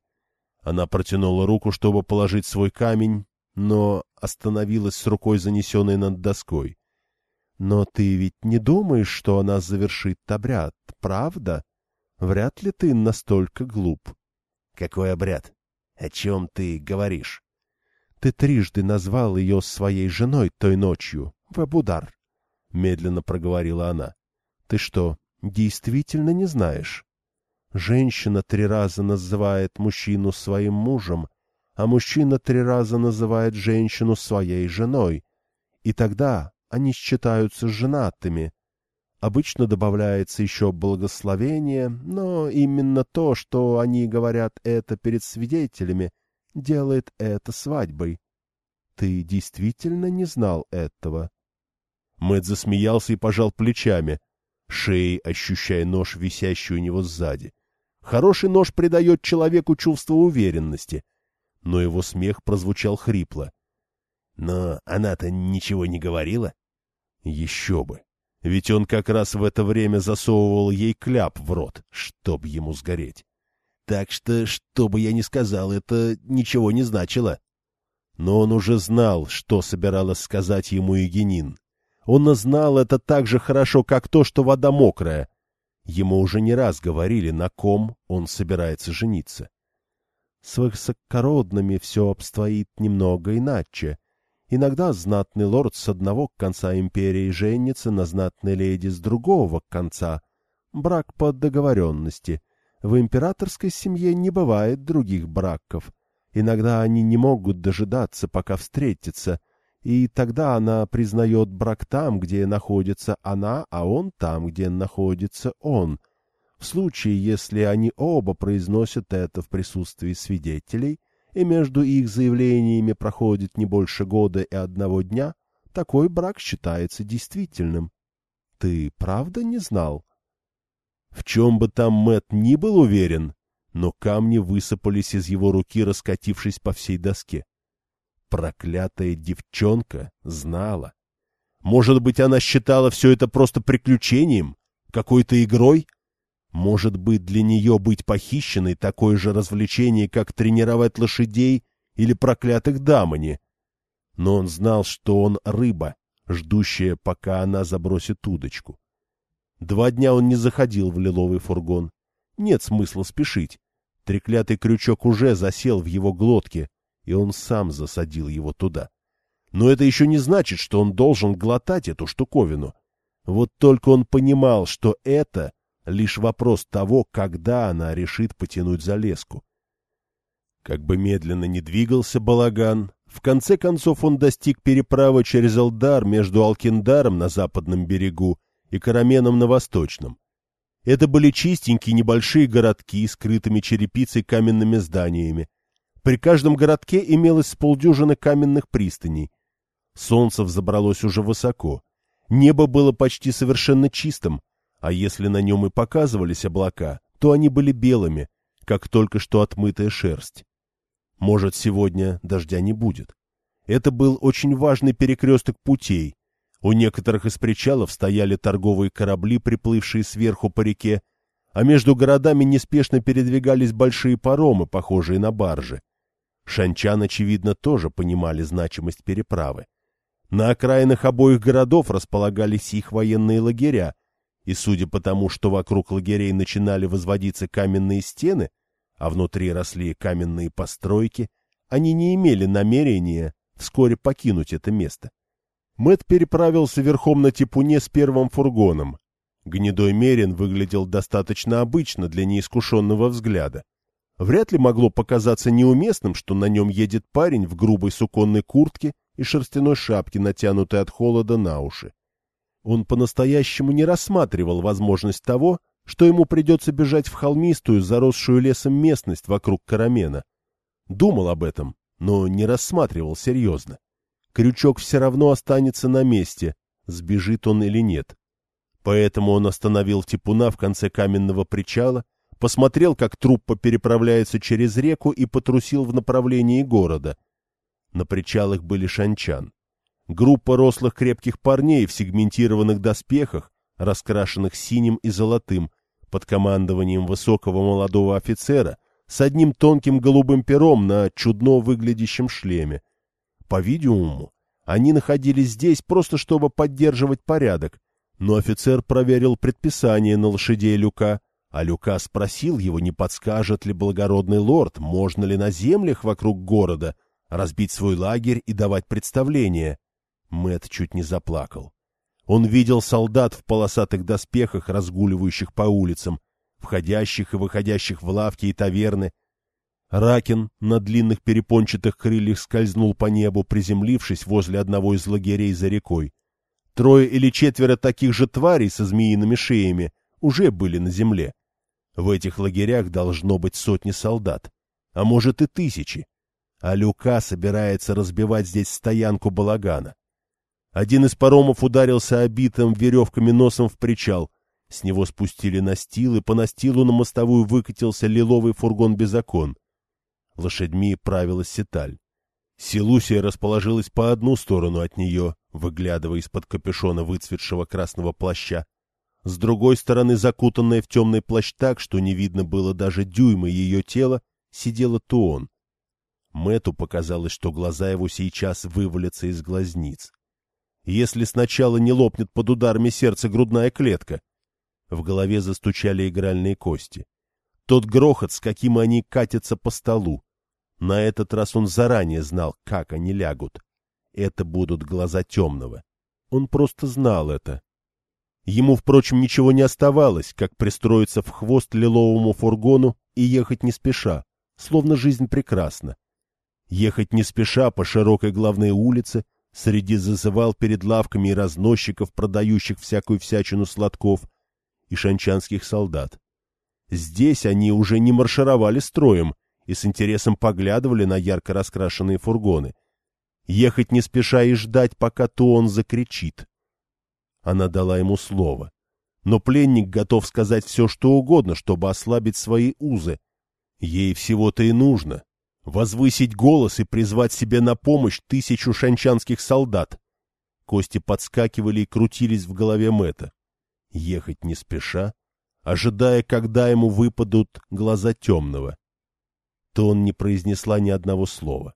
Она протянула руку, чтобы положить свой камень, но остановилась с рукой, занесенной над доской. «Но ты ведь не думаешь, что она завершит обряд, правда? Вряд ли ты настолько глуп». «Какой обряд? О чем ты говоришь?» «Ты трижды назвал ее своей женой той ночью, в Абудар», — медленно проговорила она. «Ты что, действительно не знаешь?» Женщина три раза называет мужчину своим мужем, а мужчина три раза называет женщину своей женой, и тогда они считаются женатыми. Обычно добавляется еще благословение, но именно то, что они говорят это перед свидетелями, делает это свадьбой. Ты действительно не знал этого? Мэтт засмеялся и пожал плечами, шеей ощущая нож, висящий у него сзади. Хороший нож придает человеку чувство уверенности, но его смех прозвучал хрипло. Но она-то ничего не говорила? Еще бы. Ведь он как раз в это время засовывал ей кляп в рот, чтоб ему сгореть. Так что, что бы я ни сказал, это ничего не значило. Но он уже знал, что собиралась сказать ему Егенин. Он знал это так же хорошо, как то, что вода мокрая. Ему уже не раз говорили, на ком он собирается жениться. С высокородными все обстоит немного иначе. Иногда знатный лорд с одного конца империи женится на знатной леди с другого конца. Брак по договоренности. В императорской семье не бывает других браков. Иногда они не могут дожидаться, пока встретятся, и тогда она признает брак там, где находится она, а он там, где находится он — В случае, если они оба произносят это в присутствии свидетелей, и между их заявлениями проходит не больше года и одного дня, такой брак считается действительным. Ты правда не знал? В чем бы там Мэт ни был уверен, но камни высыпались из его руки, раскатившись по всей доске. Проклятая девчонка знала. Может быть, она считала все это просто приключением, какой-то игрой? Может быть, для нее быть похищенной такое же развлечение, как тренировать лошадей или проклятых дамани? Но он знал, что он рыба, ждущая, пока она забросит удочку. Два дня он не заходил в лиловый фургон. Нет смысла спешить. Треклятый крючок уже засел в его глотке, и он сам засадил его туда. Но это еще не значит, что он должен глотать эту штуковину. Вот только он понимал, что это лишь вопрос того, когда она решит потянуть за леску. Как бы медленно не двигался балаган, в конце концов он достиг переправы через Элдар между Алкиндаром на западном берегу и Караменом на восточном. Это были чистенькие небольшие городки, скрытыми черепицей каменными зданиями. При каждом городке имелось полдюжины каменных пристаней. Солнце взобралось уже высоко. Небо было почти совершенно чистым, а если на нем и показывались облака, то они были белыми, как только что отмытая шерсть. Может, сегодня дождя не будет. Это был очень важный перекресток путей. У некоторых из причалов стояли торговые корабли, приплывшие сверху по реке, а между городами неспешно передвигались большие паромы, похожие на баржи. Шанчан, очевидно, тоже понимали значимость переправы. На окраинах обоих городов располагались их военные лагеря, и судя по тому, что вокруг лагерей начинали возводиться каменные стены, а внутри росли каменные постройки, они не имели намерения вскоре покинуть это место. Мэт переправился верхом на типуне с первым фургоном. Гнедой Мерин выглядел достаточно обычно для неискушенного взгляда. Вряд ли могло показаться неуместным, что на нем едет парень в грубой суконной куртке и шерстяной шапке, натянутой от холода на уши. Он по-настоящему не рассматривал возможность того, что ему придется бежать в холмистую, заросшую лесом местность вокруг Карамена. Думал об этом, но не рассматривал серьезно. Крючок все равно останется на месте, сбежит он или нет. Поэтому он остановил типуна в конце каменного причала, посмотрел, как труппа переправляется через реку и потрусил в направлении города. На причалах были шанчан. Группа рослых крепких парней в сегментированных доспехах, раскрашенных синим и золотым, под командованием высокого молодого офицера с одним тонким голубым пером на чудно выглядящем шлеме. По-видимому, они находились здесь просто чтобы поддерживать порядок, но офицер проверил предписание на лошадей Люка, а Люка спросил его, не подскажет ли благородный лорд, можно ли на землях вокруг города разбить свой лагерь и давать представление. Мэт чуть не заплакал. Он видел солдат в полосатых доспехах, разгуливающих по улицам, входящих и выходящих в лавки и таверны. Ракен на длинных перепончатых крыльях скользнул по небу, приземлившись возле одного из лагерей за рекой. Трое или четверо таких же тварей со змеиными шеями уже были на земле. В этих лагерях должно быть сотни солдат, а может и тысячи. А Люка собирается разбивать здесь стоянку балагана. Один из паромов ударился обитым веревками носом в причал. С него спустили настил, и по настилу на мостовую выкатился лиловый фургон без окон. Лошадьми правила сеталь. Силусия расположилась по одну сторону от нее, выглядывая из-под капюшона выцветшего красного плаща. С другой стороны, закутанная в темный плащ так, что не видно было даже дюйма ее тела, сидела Туон. Мэту показалось, что глаза его сейчас вывалятся из глазниц если сначала не лопнет под ударами сердца грудная клетка. В голове застучали игральные кости. Тот грохот, с каким они катятся по столу. На этот раз он заранее знал, как они лягут. Это будут глаза темного. Он просто знал это. Ему, впрочем, ничего не оставалось, как пристроиться в хвост лиловому фургону и ехать не спеша, словно жизнь прекрасна. Ехать не спеша по широкой главной улице, среди зазывал перед лавками и разносчиков, продающих всякую всячину сладков, и шанчанских солдат. Здесь они уже не маршировали строем и с интересом поглядывали на ярко раскрашенные фургоны. Ехать не спеша и ждать, пока то он закричит. Она дала ему слово. Но пленник готов сказать все, что угодно, чтобы ослабить свои узы. Ей всего-то и нужно. Возвысить голос и призвать себе на помощь тысячу шанчанских солдат. Кости подскакивали и крутились в голове Мэта. Ехать не спеша, ожидая, когда ему выпадут глаза темного. То он не произнесла ни одного слова.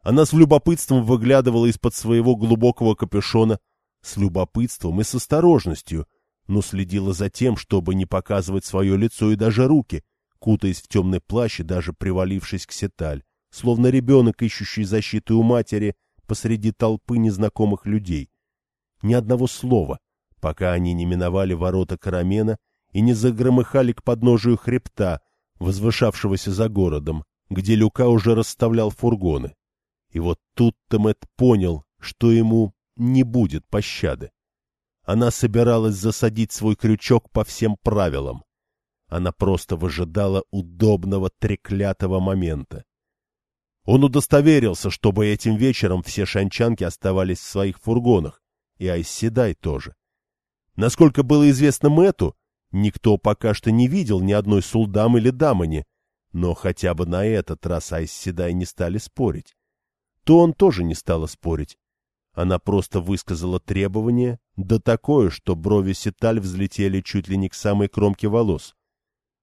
Она с любопытством выглядывала из-под своего глубокого капюшона, с любопытством и с осторожностью, но следила за тем, чтобы не показывать свое лицо и даже руки, кутаясь в темный плащ и даже привалившись к сеталь, словно ребенок, ищущий защиту у матери посреди толпы незнакомых людей. Ни одного слова, пока они не миновали ворота Карамена и не загромыхали к подножию хребта, возвышавшегося за городом, где Люка уже расставлял фургоны. И вот тут-то Мэтт понял, что ему не будет пощады. Она собиралась засадить свой крючок по всем правилам. Она просто выжидала удобного треклятого момента. Он удостоверился, чтобы этим вечером все шанчанки оставались в своих фургонах, и Айседай тоже. Насколько было известно Мэту, никто пока что не видел ни одной сулдам или дамани, но хотя бы на этот раз Айседай не стали спорить. То он тоже не стала спорить. Она просто высказала требование, да такое, что брови Ситаль взлетели чуть ли не к самой кромке волос.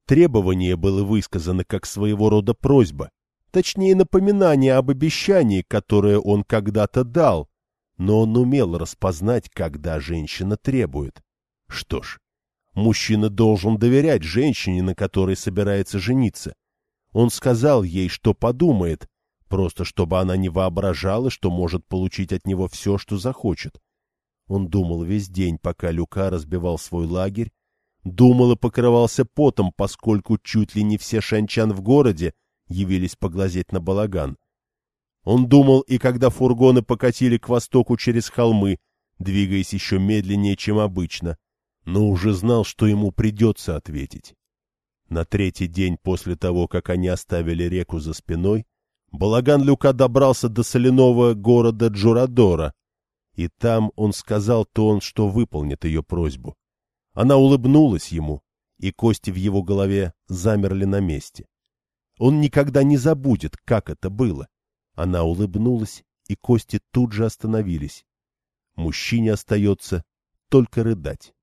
Требование было высказано как своего рода просьба, точнее напоминание об обещании, которое он когда-то дал, но он умел распознать, когда женщина требует. Что ж, мужчина должен доверять женщине, на которой собирается жениться. Он сказал ей, что подумает, просто чтобы она не воображала, что может получить от него все, что захочет. Он думал весь день, пока Люка разбивал свой лагерь, думал и покрывался потом, поскольку чуть ли не все шанчан в городе явились поглазеть на балаган. Он думал и когда фургоны покатили к востоку через холмы, двигаясь еще медленнее, чем обычно, но уже знал, что ему придется ответить. На третий день после того, как они оставили реку за спиной, Балаган Люка добрался до соляного города Джурадора, и там он сказал Тон, что выполнит ее просьбу. Она улыбнулась ему, и кости в его голове замерли на месте. Он никогда не забудет, как это было. Она улыбнулась, и кости тут же остановились. Мужчине остается только рыдать.